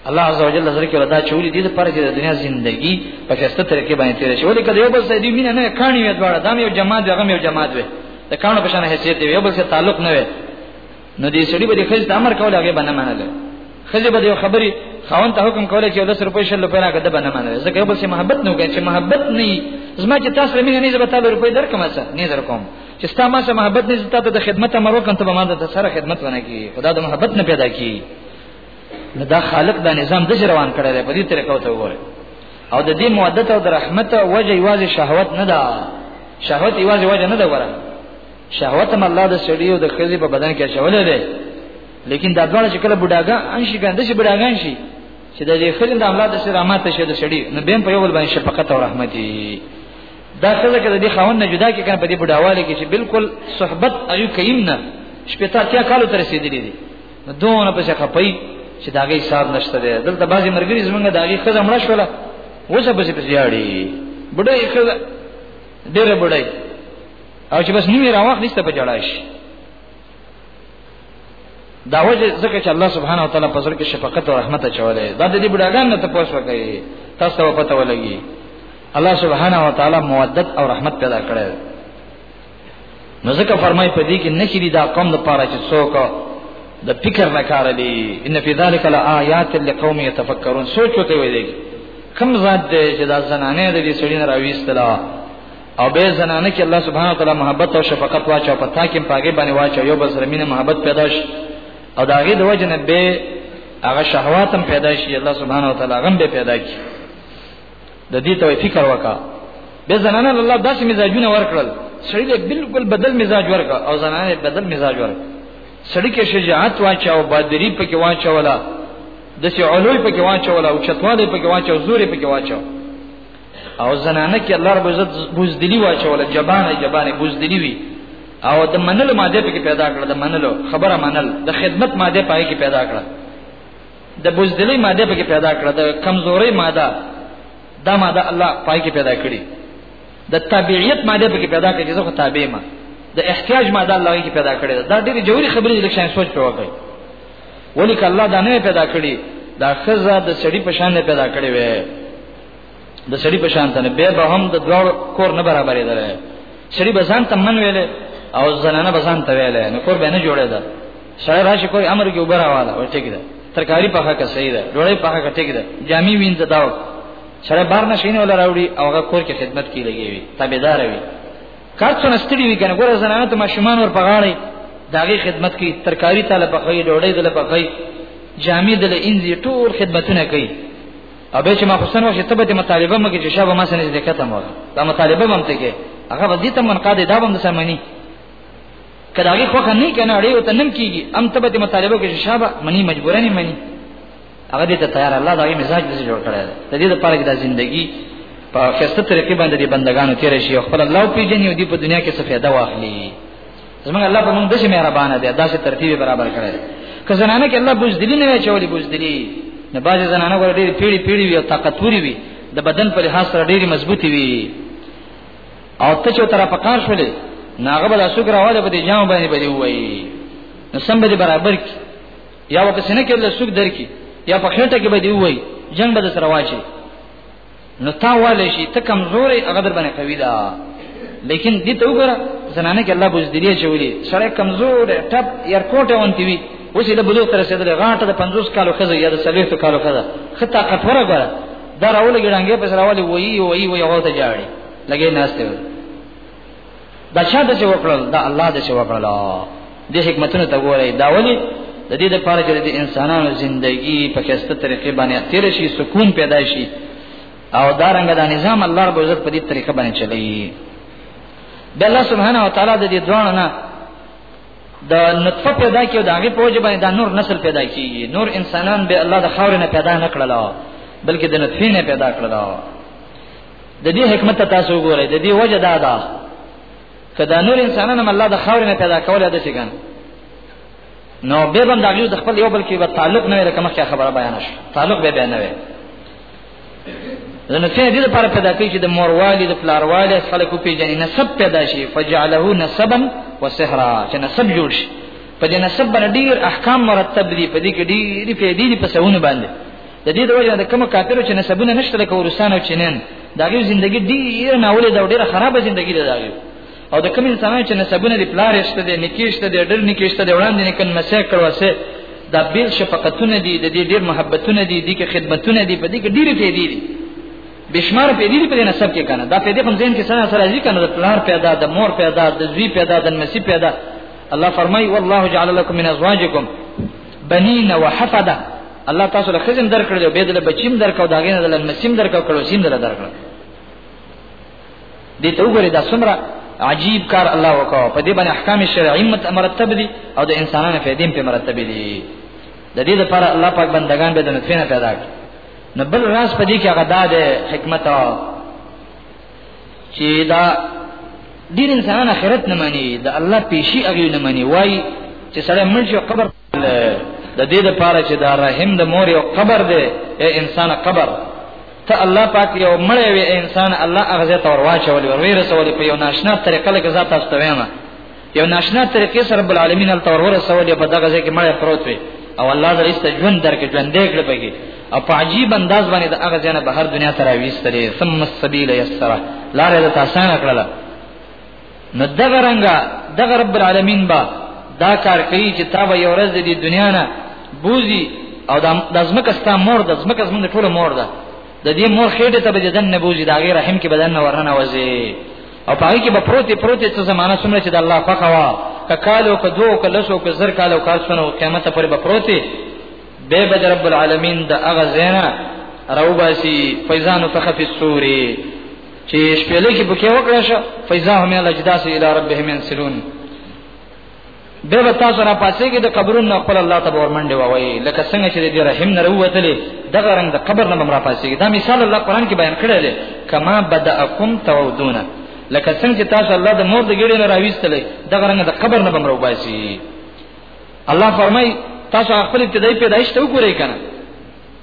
الله عزوجل حضرت کې ودا چولې دي لپاره چې د دنیا ژوندۍ په کسته طریقې باندې تیر شي ولې کله یو بل سره دې مینه نه کانی وي دواړه دا یو جماعت هغه یو جماعت وي د کانو په شان حیثیت دی یو بل سره تعلق نه وي نو دې سړي به د خځې امر کول هغه باندې منل خځې به یو خبري خاون ته حکم کوله چې 10 روپۍ شل روپۍ راکړه باندې منل ځکه یو بل سره محبت نه وکړي چې محبت نه زما چې تاسو مینه نه زبتا به روپۍ درکم څه نه درکوم چې ستا ما سره محبت نه زتا ته د خدمت امر وکړم ته به ما د سره خدمت ونه کی خدا د محبت نه پیدا کی نو دا خالق دا نظام د روان کړی دی په دې طریقو ته وګوره او د دې مودت او د رحمت وجه یوازې شهوت نه ده شهوت یوازې وجه نه ده وره شهوت هم الله د سړي او د خزي په بدن کې شولې ده لیکن دا ډول چې کله بډاګا انشي کنده چې بډاګان شي چې د دې خزي د املاک د سره ماته شه د سړي نو بهم په یو بل باندې شفقت او رحمت دی دا خزه کې د دې خاون نه جدا کې کنه په دې بډاواله کې چې بالکل صحبت ایو کیم نه شپږ تیا کالو تر رسیدلې دي دومره په څه خپي چې داغه حساب نشته دی دلته بعضی مرګري زمونږه داغه خزه مړ شوله وځه بس په زیاړي بډای خزه ډېر بډای او چې بس نیمه راوخ نشته په جړای شي دا وجه ځکه چې الله سبحانه و تعالی په سر کې شفقت او رحمت اچولې دا د دې بډاګان نه تاسو کوي تاسو ته پته ولګي الله سبحانه و تعالی مودت او رحمت پیدا کړی نو ځکه فرمای په دې کې نشری دا قوم د پاره چې څوک د فکر نه کار دی ان فی ذلک لآیات لقوم یتفکرون سوچ وکړئ وایي کم ذات دی چې دا زنانه د دې سړي نه راويستلا او به زنانه کې الله سبحانه وتعالى محبت او شفقت واچو په تا کې پاګې باندې واچو یو بس رمینه محبت پیدا شي او دا غي د وجه نه به هغه شهوات هم پیدا شي الله سبحانه وتعالى غم به پیدا کی د دې ته فکر وکا به زنانه الله داسې مزاجونه ورکړل سړی له بالکل بدل مزاج ورکا او زنانه بدل مزاج ورکا سړی کې شجاعت واچاو بادری پکې واچولا د سي علوي پکې واچولا او چتواله پکې واچو زوري پکې واچو او زنانه کې الله رب عزت بوزدلی واچولا جبانه جبانه بوزدلی وی او د منلو ماده پکې پیدا کړل د منلو خبره منل د خدمت ماده پای کې پیدا کړل د بوزدلې ماده پکې پیدا کړه د کمزورې ماده دا ماده الله پای کې پیدا کړی د تابعیت ماده پکې پیدا کړي چې زه تابع ما د احتیاج ماده الله کې پیدا کړی دا ډېری جوړي خبرې د شان سوچ په وکړي ولیک الله دا نه پیدا کړی دا خزه د سړي په شان پیدا کړی وي د سړي په شان ته به به هم د دوړ کور نه برابرې ده سړي به ځان ته من ویلې او زنانه به ځان ته ویلې نو کور به نه جوړې ده سړی راشي کوئی امر کې وبره والا و ټیک ده ترکاری په حق صحیح ده ډوړې په حق ټیک ده جامي وینځ دا سره بار نه شینه ولا راوړي او هغه کور کې خدمت کې لګي وي تابعدار وي کار څونه ستړي وي کنه ګوره زنانه ته ماشومان ور پغاړي داغي خدمت کې ترکاری تعالی په خې ډوړې دل په خې جامي دل انځي ټول خدمتونه کوي او به چې ما حسین وشه ته به مطالبه مګه چې شابه ما سنځ دې کته مو دا مطالبه مم ته کې هغه به دې ته من قاعده دا بم سمني کله هغه خو نه کنه اړې وته نم کیږي ام ته به مطالبه کې شابه منی مجبورنی منی هغه دې ته تیار الله دا یې مزاج دې جوړ کړی ته دې لپاره کې دا ژوندۍ په خسته طریقې باندې بندگانو تیر شي خپل الله پیژني او دې په دنیا کې څه فائدہ واخلي زمونږ الله په موږ داسې مهربان دی داسې ترتیب برابر کړی که زنانه کې الله بوزدلی نه چولې بوزدلی نه باز زنانه ور ډېری پیړي پیړي وي او طاقتوري وي د بدن په لحاظ سره ډېری مضبوطي وي او ته چې تر په کار شولې ناغه بل اسوګ راواله په دې جام باندې بلی وایي نو سم به برابر کی یا په سینه کې له سوګ درکې یا په خېټه کې به دی وایي جنگ به سره واچي نو تا والي شي ته کمزورې هغه در باندې قوي ده لیکن دې ته وګوره زنانه کې الله بوزدلې چولې سره کمزور ټپ یار کوټه ونتی وي اوس دې بلوغ تر رسیدلې غاټه د 50 کالو خزه یا د 40 کالو خزه خطا قطوره غره دا راول ګړنګې په سره والي وایي وایي وایي هغه ته جاړي لګې ناشته دا چا د څه وکړل دا الله د څه وکړل د حکمتونو ته وایي دا ولي د دې لپاره چې د انسانانو ژوندۍ په کېسته طریقې باندې تیر شي سکون پیدا شي او دا رنګ دا نظام الله رب عزت په دې طریقه باندې چلی د الله سبحانه و تعالی د دې دوه نه د نطفه پیدا کیو د هغه پوجي باندې دا نور نسل پیدا کیږي نور انسانان به الله د خاور نه پیدا نه کړل بلکې د نطفه نه پیدا کړل د دې حکمت تاسو وګورئ د دې وجه دا ده کدا نور انسانانو الله د خاور نه پیدا کول د څنګه نو به هم دا یو د خپل یو بل کې به تعلق نه لري کومه خبره بیان شي تعلق به بیان نه وي نو څه دې لپاره پیدا کوي چې د موروالي د پلاروالي خلکو پیژنې نسب پیدا شي فجعله نسبا وسحرا چې نسب جوړ شي په دې نسب باندې ډیر احکام مرتب دي په دې کې ډیر فائدې دي په سونه باندې د دې د وجه د کوم کافرو چې نسبونه نشته لکه ورسان او چینن دا غي ژوندۍ ډیر ناولې دا ډیره خرابه ژوندۍ ده دا غي او د کوم انسانانو چې نسبونه دی پلار شته دی نکیشته دی ډیر نکیشته دی وړاندې نه کن مسیح کړو سه دا بیل شفقتونه دي د دې ډیر محبتونه دي د دې خدمتونه دي په دې کې ډیره پیدې دي بشمار پیدې دي په نسب کې کنه دا پیدې کوم ځین کې سره سره ځي کنه د پلار پیدا د مور پیدا د زوی پیدا د مسیح پیدا الله فرمای والله جعل لكم من ازواجكم بنين وحفده الله تاسو له خزم درکړل او به د بچیم درکاو داګه نه د لمسیم درکاو کړو سیم در درکړل دې ته وګورئ دا څومره عجیب کار الله وکاو په دې باندې احکام شرعي مرتب دي او د انسانانو فائدې په مرتب دي د دې لپاره الله پاک بندگان به د نطفه نه پیدا کړ نو بل راز په دې کې هغه د حکمت او چې دا دین انسان اخرت نه مانی د الله پیشي اغي نه مانی وای چې سره مړ شو قبر د دې د پاره چې دا رحم د مور یو قبر دی اے انسان قبر ته الله پاک یو مړی وی انسان الله اغزه تور واچول ور ویره سول په یو ناشنا طریقه لکه ذات تاسو ته وایم یو ناشنا طریقې سره رب العالمین ال تور ور سول په دغه ځای کې مړی پروت وی او الله دې است ژوند درکې ژوند دې کړ پکې او په عجیب انداز باندې د هغه ځای نه بهر دنیا ته راويستلې ثم السبيل يسره لارې د تاسو نه کړله نو دغه رنګه دغه رب العالمین با دا کار کوي چې تا به یو ورځ د دنیا نه بوزي او د ازمکه ستا مور د ازمکه زمونږ ټوله مور ده د دې مور خېټه ته به د دن نه بوزي دا غیر رحم کې بدن نه ورنه وځي او پای کې به پروت پروت څه زمانہ سمره چې د الله خوخه وا ککالو ک دوه ک لسو ک زر کالو کار سونه قیامت پر به پروت به بد رب العالمین د اغه زینا روباسی فیزان فخف السوری چې شپېلې کې پکې وکړه شو فیضا هم له اجداس الی ربهم ينسلون به به تاسو را پاسې کې د قبرونو خپل الله ته ورمنډه وایي لکه څنګه چې د رحم نه وروتلې دغه رنگ د قبر نه ممرا پاسې دا مثال الله قران کې بیان کړی دی کما بداکم تعودون لکه څنګه چې تاسو الله د مور د ګړې نه راويستلې دغه رنګ د قبر نه بمرو باسي الله فرمای تاسو خپل ابتدایي پیدایش ته وګورئ کنه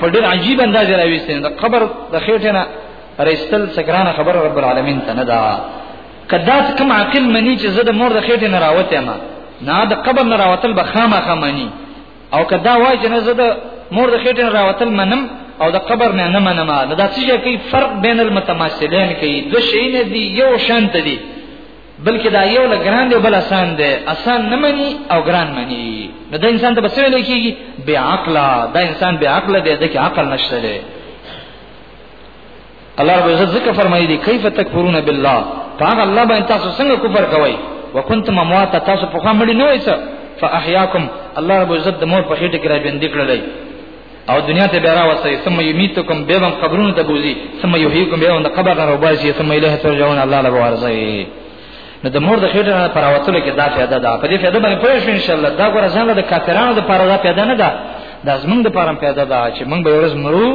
په ډېر عجیب انداز راويستل د قبر د خېټه نه رسل سګرانه خبر رب العالمین ته نه دا کدا کوم عقل منی چې زه د مور د خېټه نه راوته ما نه د قبر نه راوتل به خامہ خمانی او کدا وای چې نه زه د مور د خېټه نه راوتل منم او د قبر نه نه منم دا څه کوي فرق بین المتماثلین کوي دوه شی نه دی یو شان ته دی بلکې دا یو لګران دی بل آسان دی آسان نه مني او ګران مني نو دا انسان ته بسوي نه کیږي بے عقل دا انسان بے عقل دی د کې عقل نشته دی الله رب عزت ذکر فرمایي دی کیف تکفرون بالله هغه الله باندې تاسو څنګه کفر کوئ وکنتم اموات تاسو په خامړي نه وایسه فاحیاکم الله رب عزت د مور په خېټه کې را ژوند کړلای او دنیا ته به راوستي ثم یمیتکم به هم قبرونو ته بوزي ثم یحییکم به هم د قبر نه راوباسي ثم الیه ترجعون الله له ورځي نو د مور د خېټه نه پراوتلو کې دا فائدہ ده په دې فائدہ باندې پوه شو ان شاء الله دا ګور ځان له کافرانو د پاره دا پیدا نه ده دا زمونږ د پاره پیدا ده چې موږ به ورځ مرو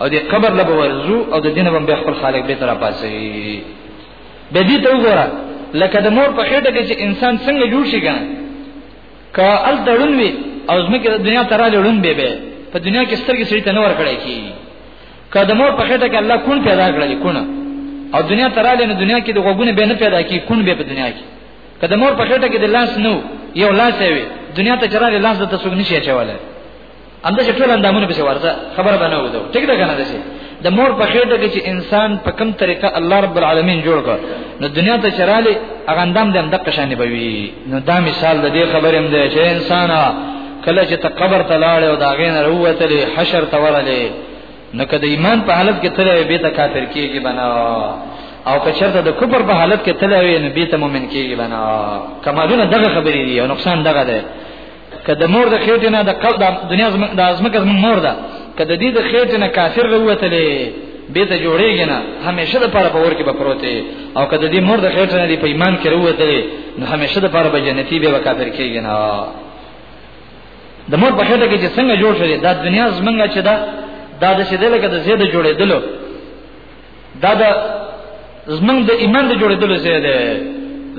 او د قبر له ورزو او د دینه باندې خپل خالق به تر پاسه به دې ته وګوره لکه د مور په خېټه کې چې انسان څنګه جوړ شي ګان که ال تړون وي او زمکه د دنیا تر له ړون به به په دنیا کې سترګې سړي ته نه ور کړی کی که د مور په خټه کې الله کون پیدا کړل کونه او دنیا تر له نه دنیا کې د غوګونه به نه پیدا کی کون به په دنیا کې که د مور په خټه کې د لاس نو یو لاس وي دنیا ته چرای لاس د تسوګ نشي چواله همدا چې ټول اندامونه به ورته خبره بنه ودو ټیک ده کنه دشي د مور په خېټه کې چې انسان په کم طریقه الله رب العالمین جوړ کړ نو دنیا ته چراله هغه اندام دم دقه شان به وي نو دا مثال د دې خبرې هم ده چې انسان کله چې ته قبر ته لاړ او دا غین وروتلې حشر ته ورلې نو کله ایمان په حالت کې تلې به ته کافر کیږي بنا او که چرته د کفر په حالت کې تلې وي نو به ته مؤمن کیږي بنا کمالونه دغه خبرې دي او نقصان دغه ده که د مور د خېټې نه د قلب د دنیا د ازمکه زمون مور ده که د دې د خېټې نه کافر وروتلې به ته جوړېږي نه همیشه د پاره په ور کې به پروتې او که د دې مور د خېټې نه دی په ایمان کې وروتلې نو همیشه د پاره به جنتی به کافر کېږي نه د مور په خېټه کې چې څنګه جوړ شوی دا دنیا زمونږه چې دا دا د سیده لکه د زیاده جوړېدلو دا د زمنګ د ایمان د جوړېدلو ځای دی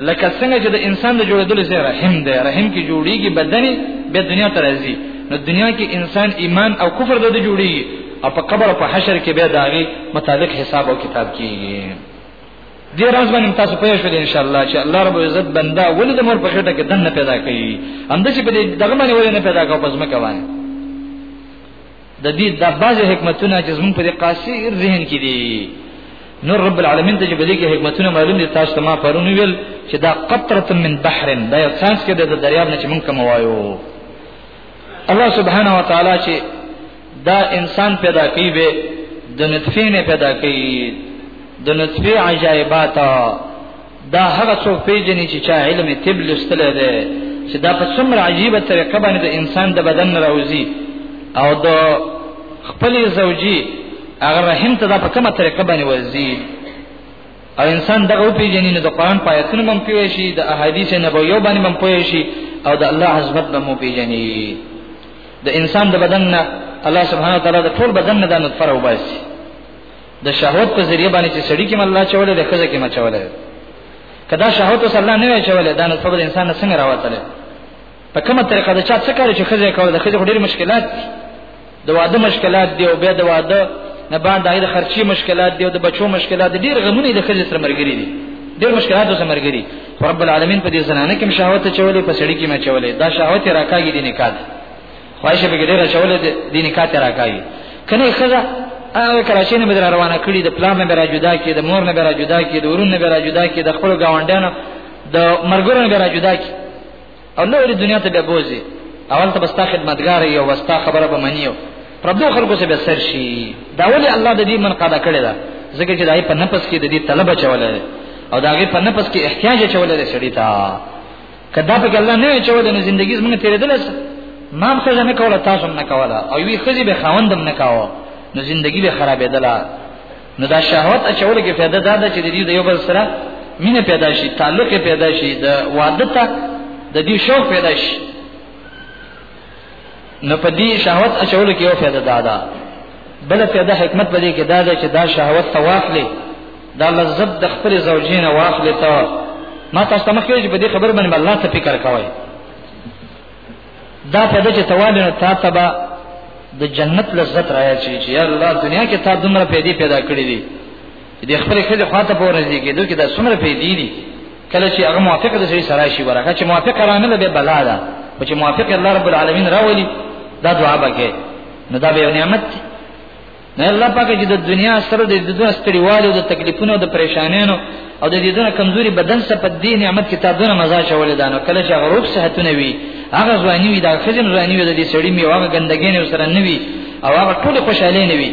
لکه څنګه چې د انسان د جوړېدلو ځای رحم دی رحم کې جوړیږي بدن به دنیا ته راځي نو دنیا کې انسان ایمان او کفر د جوړیږي او په قبر او په حشر کې به داغي مطابق حساب او کتاب کیږي دې راز باندې تاسو پوه شئ ان شاء الله چې الله رب عزت بندا ولې د مور په خټه کې دنه پیدا کوي هم د چې په دغه باندې ولې نه پیدا کوي پس مکه باندې د دې د بعض حکمتونه چې زموږ په قاصر ذهن کې دي نور رب العالمین ته چې بده کې حکمتونه معلوم دي تاسو ته ما پرون ویل چې دا قطره من بحر دا یو څنګه کې د دریاب نه چې موږ کوم وایو الله سبحانه و تعالی چې دا انسان پیدا کوي به د نطفه نه پیدا کوي د نطفه عجایبات دا هغه څوک پیژني چې چا علم طب لوستل دی چې دا په څومره عجیبه طریقه باندې د انسان د بدن راوځي او د خپل زوجي هغه رحم ته دا په کومه طریقه باندې وځي او انسان دغه پیژني نو د قران په آیتونو باندې پوي شي د احادیث نبویو باندې باندې پوي شي او د الله عظمت باندې پیژني د انسان د بدن نه الله سبحانه وتعالى د ټول بدن نه د نطفه راوباسي د شهوت په ذریعہ باندې چې سړی کې الله چولې د خزه کې ما چولې کدا شهوت صلی الله نه چولې دا نه په انسان څنګه راوتله په کومه طریقه دا چا څه کوي چې خزه کوله د خزه ډېر مشکلات د واده مشکلات دی او به د واده نه باندې د خرچي مشکلات دی او د بچو مشکلات ډېر غمونه د خزه سره مرګري دي ډېر مشکلات سره مرګري رب العالمین په دې زنانه کې شهوت چولې په سړی کې ما چولې دا شهوت راکاږي د نکاح خواهش به ګډه چول د نکاح ترا کوي کنه خزه هغه کراچۍ نه بدر روانه کړي د پلان نه برا جدا کړي د مور نه برا جدا کړي د ورون نه برا جدا کړي د خپل گاونډانو د مرګورو نه برا جدا کړي او نو د دنیا ته به بوزي اول ته بستا خدمتګار یو وستا خبره به منیو پردو خلکو سره به سر شي دا ولې الله د دې من قاعده کړی دا ځکه چې دای په نفس کې د دې طلب چولې او داغه په نفس کې احتیاج چولې سړی ته کدا په الله نه چوي د زندگی زمونه تیرېدل نام خزه نه کوله تاسو نه کوله او وی خزي به خوندم نه کاوه نو زندگی به خرابېدله نو دا شهوت اچول کې فائدہ دا ده چې د دې یو بل سره مینه پیدا شي تعلق پیدا شي د واده ته د دې شوق پیدا شي نو په دې شهوت اچول کې یو فائدہ دا ده بل فائدہ حکمت پدې کې دا ده چې دا شهوت تواخلې دا لذت د خپل زوجین واخلې ته ما تاسو ته مخکې چې په دې خبر باندې الله ته فکر کوی دا فائدہ چې توالې نو تا تبا د جنت لذت رایا چې چې یا الله دنیا کې تا دومره پیدا پیدا کړې دي دې خپل خځه خاطه پورې دي کې دوی کې دا څومره پیدا دي کله چې هغه موافق د سړي سره شي ورکه چې موافق رانه لګي بلا ده او چې موافق الله رب العالمین راولي دا دعا وکړي نو دا به نعمت نه الله پاک چې د دنیا سره د دنیا ستړيوالو د تکلیفونو د پریشانانو او د دې دنیا کمزوري بدن سره په دې نعمت کې تا دونه مزه شولې دانو کله چې غروب صحتونه وي هغه ځواني وي دا خزم ځواني وي د دې سړي میو هغه ګندګي نه سره نه وي او هغه ټول خوشاله نه وي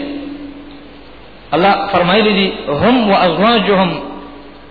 الله فرمایلی دي هم وازواجهم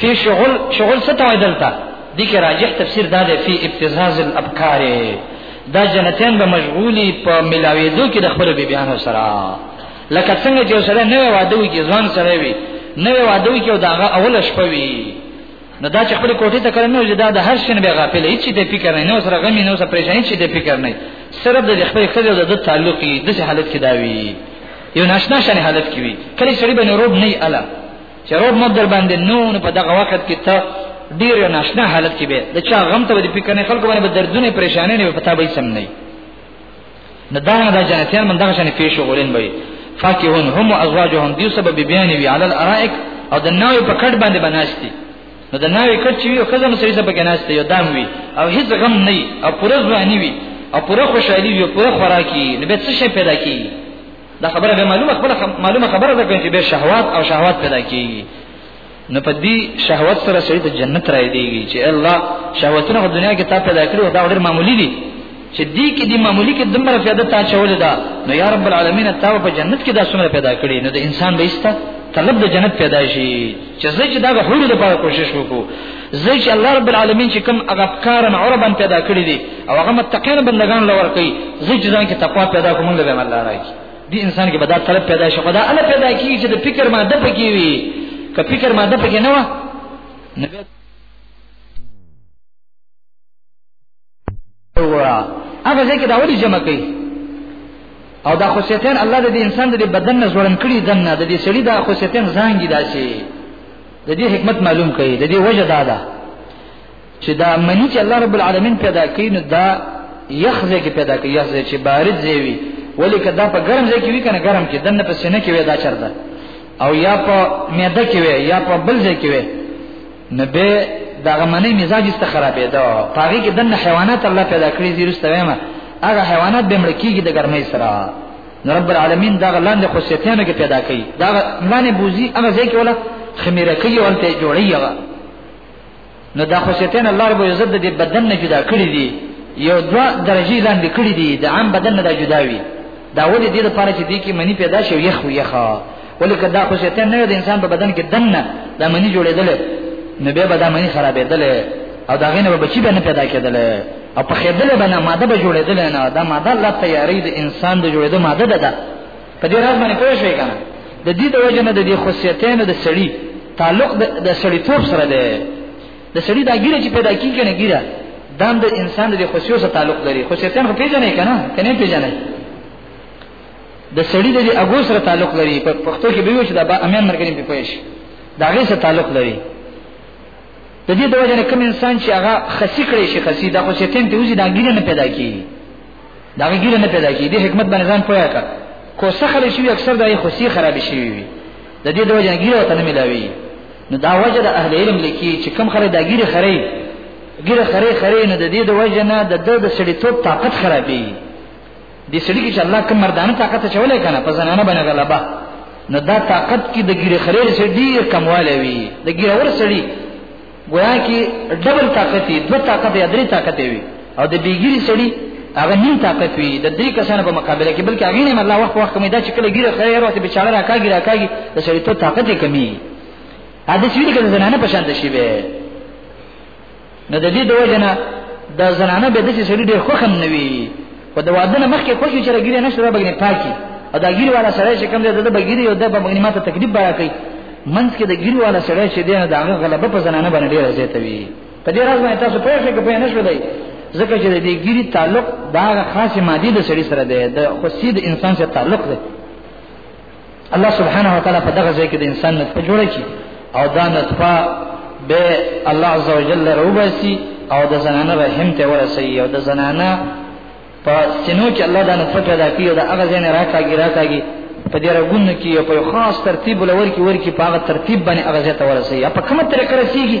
فی شغل شغل څه ته وایي دلته دې کې راجح تفسیر دا دی فی ابتزاز الابکار دا جنتین به مشغولی په ملاویدو کې د خپل بیبیانو سره لکه څنګه چې سره نه واده وي ځوان سره وي نه واده وي او داغه اول شپه وي نو دا چې خپل کوټې ته کړنه وي دا د هر شین به غافل هیڅ دې فکر نه نو سره غم نه سره پریشان هیڅ دې فکر نه صرف د خپل خځه د تعلق دي د حالت کې دا وي یو ناشنا شنه حالت کې وي کله چې به نورو نه اله چې روب مو در باندې نو نو په دغه وخت کې ته ډیر ناشنا حالت کې به د چا غم ته به پکنه خلکو باندې دردونه پریشانې نه پتا به سم نه نه دا نه دا جنتیان من دغه شان پیښو غولین به فاکهون هم ازواجهم دیو سبب بیان وی علی الارائک او د ناوی په کټ باندې بناستی نو د ناوی کټ چې یو خزم سړي سره بناستی یو دام وی او هیڅ غم نه او پرځوانی وی او پوره خوشحالي وي پوره خوراکي نو به څه شي پیدا کی دا خبره به معلومه خپل معلومه خبره ده چې به شهوات او شهوات پیدا کیږي نو په دې شهوت سره سړی ته جنت راي دیږي چې الله شهوتونه په دنیا کې تا پیدا کړو دا ډېر معمولی دي چې دې کې دې معمولی کې دمر فائدہ تا چول دا نو یا رب العالمین تا په جنت کې دا څومره پیدا کړی نو د انسان به ایسته طلب د جنت پیدا شي چې زه چې دا غوړو د پاره کوشش وکړو زه چې الله رب العالمین چې کوم هغه کارن عربا پیدا کړی دي او هغه متقین بندگان لور کوي زه چې ځان کې تقوا پیدا کوم له به الله راځي دي انسان کې بدات طلب پیدا شي خدا الله پیدا کیږي چې د فکر ماده پکې وي که فکر ماده پکې نه و وګوره هغه ځکه دا ولي جمع کوي او دا خصيتين الله د انسان د بدن نه جوړن کړی دنه د دې سړي دا خصيتين ځانګي داسي د دې حکمت معلوم کړي د دې وجه دا ده چې دا منی چې الله رب العالمین پیدا کړي نو دا یخزه کې پیدا کړي یخزه چې بارد زیوي ولی کدا په ګرم ځای کې وی کنه ګرم کې دنه په سینه کې وی دا چرته او یا په معده کې وی یا په بل ځای کې وی نه به دا غمنه مزاج است خرابې دا پاګه کې دنه حیوانات الله پیدا کړی زیرسته وایم هغه حیوانات به مړ کیږي د ګرمۍ سره نو رب العالمین دا لاندې خصيتانو کې پیدا کړي دا لاندې بوزي هغه ځای کې ولا خمیره کوي ولته جوړي هغه نو دا خصيتان الله رب عزت د بدن نه جدا کړی دي یو دوا درجه لاندې کړی دي د عام بدن نه دا جدا وي دا ولې دې لپاره چې دې کې منی پیدا شي یخ وي یخه ولې کدا خو شیطان نه د انسان په بدن کې دنه د منی جوړېدل نو به د منی خرابېدل او دا غینه به بچی به نه پیدا کېدل او په خېدل به نه ماده به جوړېدل نه دا ماده الله تیارې د انسان د جوړېدو ماده ده ده په دې راز باندې پوه شئ کنه د دې د وجه نه د دې خصيتانو د سړي تعلق د سړي توپ سره ده د سړي دا ګیره چې پیدا کیږي نه ګیره دا د انسان د خصيو سره تعلق لري خصيتان خو پیژنې کنه کنه پیژنې د سړی د اګو سره تعلق لري په پښتو کې به وي چې د با امیان مرګري په پېښ دا غي سره تعلق لري د دې د وجه نه کوم انسان چې هغه خسی کړي شي خسی دا خو شیطان ته وځي دا ګیره نه پیدا کی دا ګیره نه پیدا کی د حکمت باندې ځان پوهه کا کو سخر شي اکثر د خسی خراب شي وي د دې د وجه ګیره ته نه ملاوي نو دا وجه د اهل علم لیکي چې کم خره دا ګیره خره ګیره خره خره نه د دې د وجه نه د د سړی توپ طاقت خرابي دې سړي کې چې الله کوم مردانه طاقت چولې کنه په زنانه باندې غلبه نو دا طاقت کې د ګیره خریر سره ډیر کمواله وي د ګیره ور سړي ګویا کې ډبل طاقت دی دوه طاقت یا درې طاقت وي او د بیګری سړي هغه نیم طاقت وي د درې کسانو په مقابله کې بلکې هغه نه الله وخت وخت مې دا چې کله ګیره خریر وته بچاله راکاږي راکاږي د سړي ته طاقت کمی دا د سړي کې زنانه پشان شي به نو د دې د وجنه د زنانه به د چې سړي ډېر خوخم نه وي په د واده نه مخکې خوښي چې راګیره نشته به بګنې پاکي او دا ګیره والا سره چې کوم دې د بګیری او د بګنې ماته تکلیف بیا کوي منځ کې د ګیره والا سره چې دې نه داغه غلبه په زنانه باندې ډېر زیاته وي په دې راز باندې تاسو پوه شئ کې پوه نه شئ دی ځکه چې د دې ګیری تعلق دا خاصه مادي د سړي سره دی د خو سید انسان سره تعلق دی الله سبحانه وتعالى په دغه ځای کې د انسان نطفه جوړه کی او دا نطفه به الله عز وجل روباسي او د زنانه رحم ته ورسي او د زنانه په سينو کې الله دا نطفه پیدا کوي او دا هغه ځای نه راکاږي راکاږي په دې رګون کې یو په خاص ترتیب لور کې ورکی په هغه ترتیب باندې هغه ځای ته ورسي په کومه طریقه رسیږي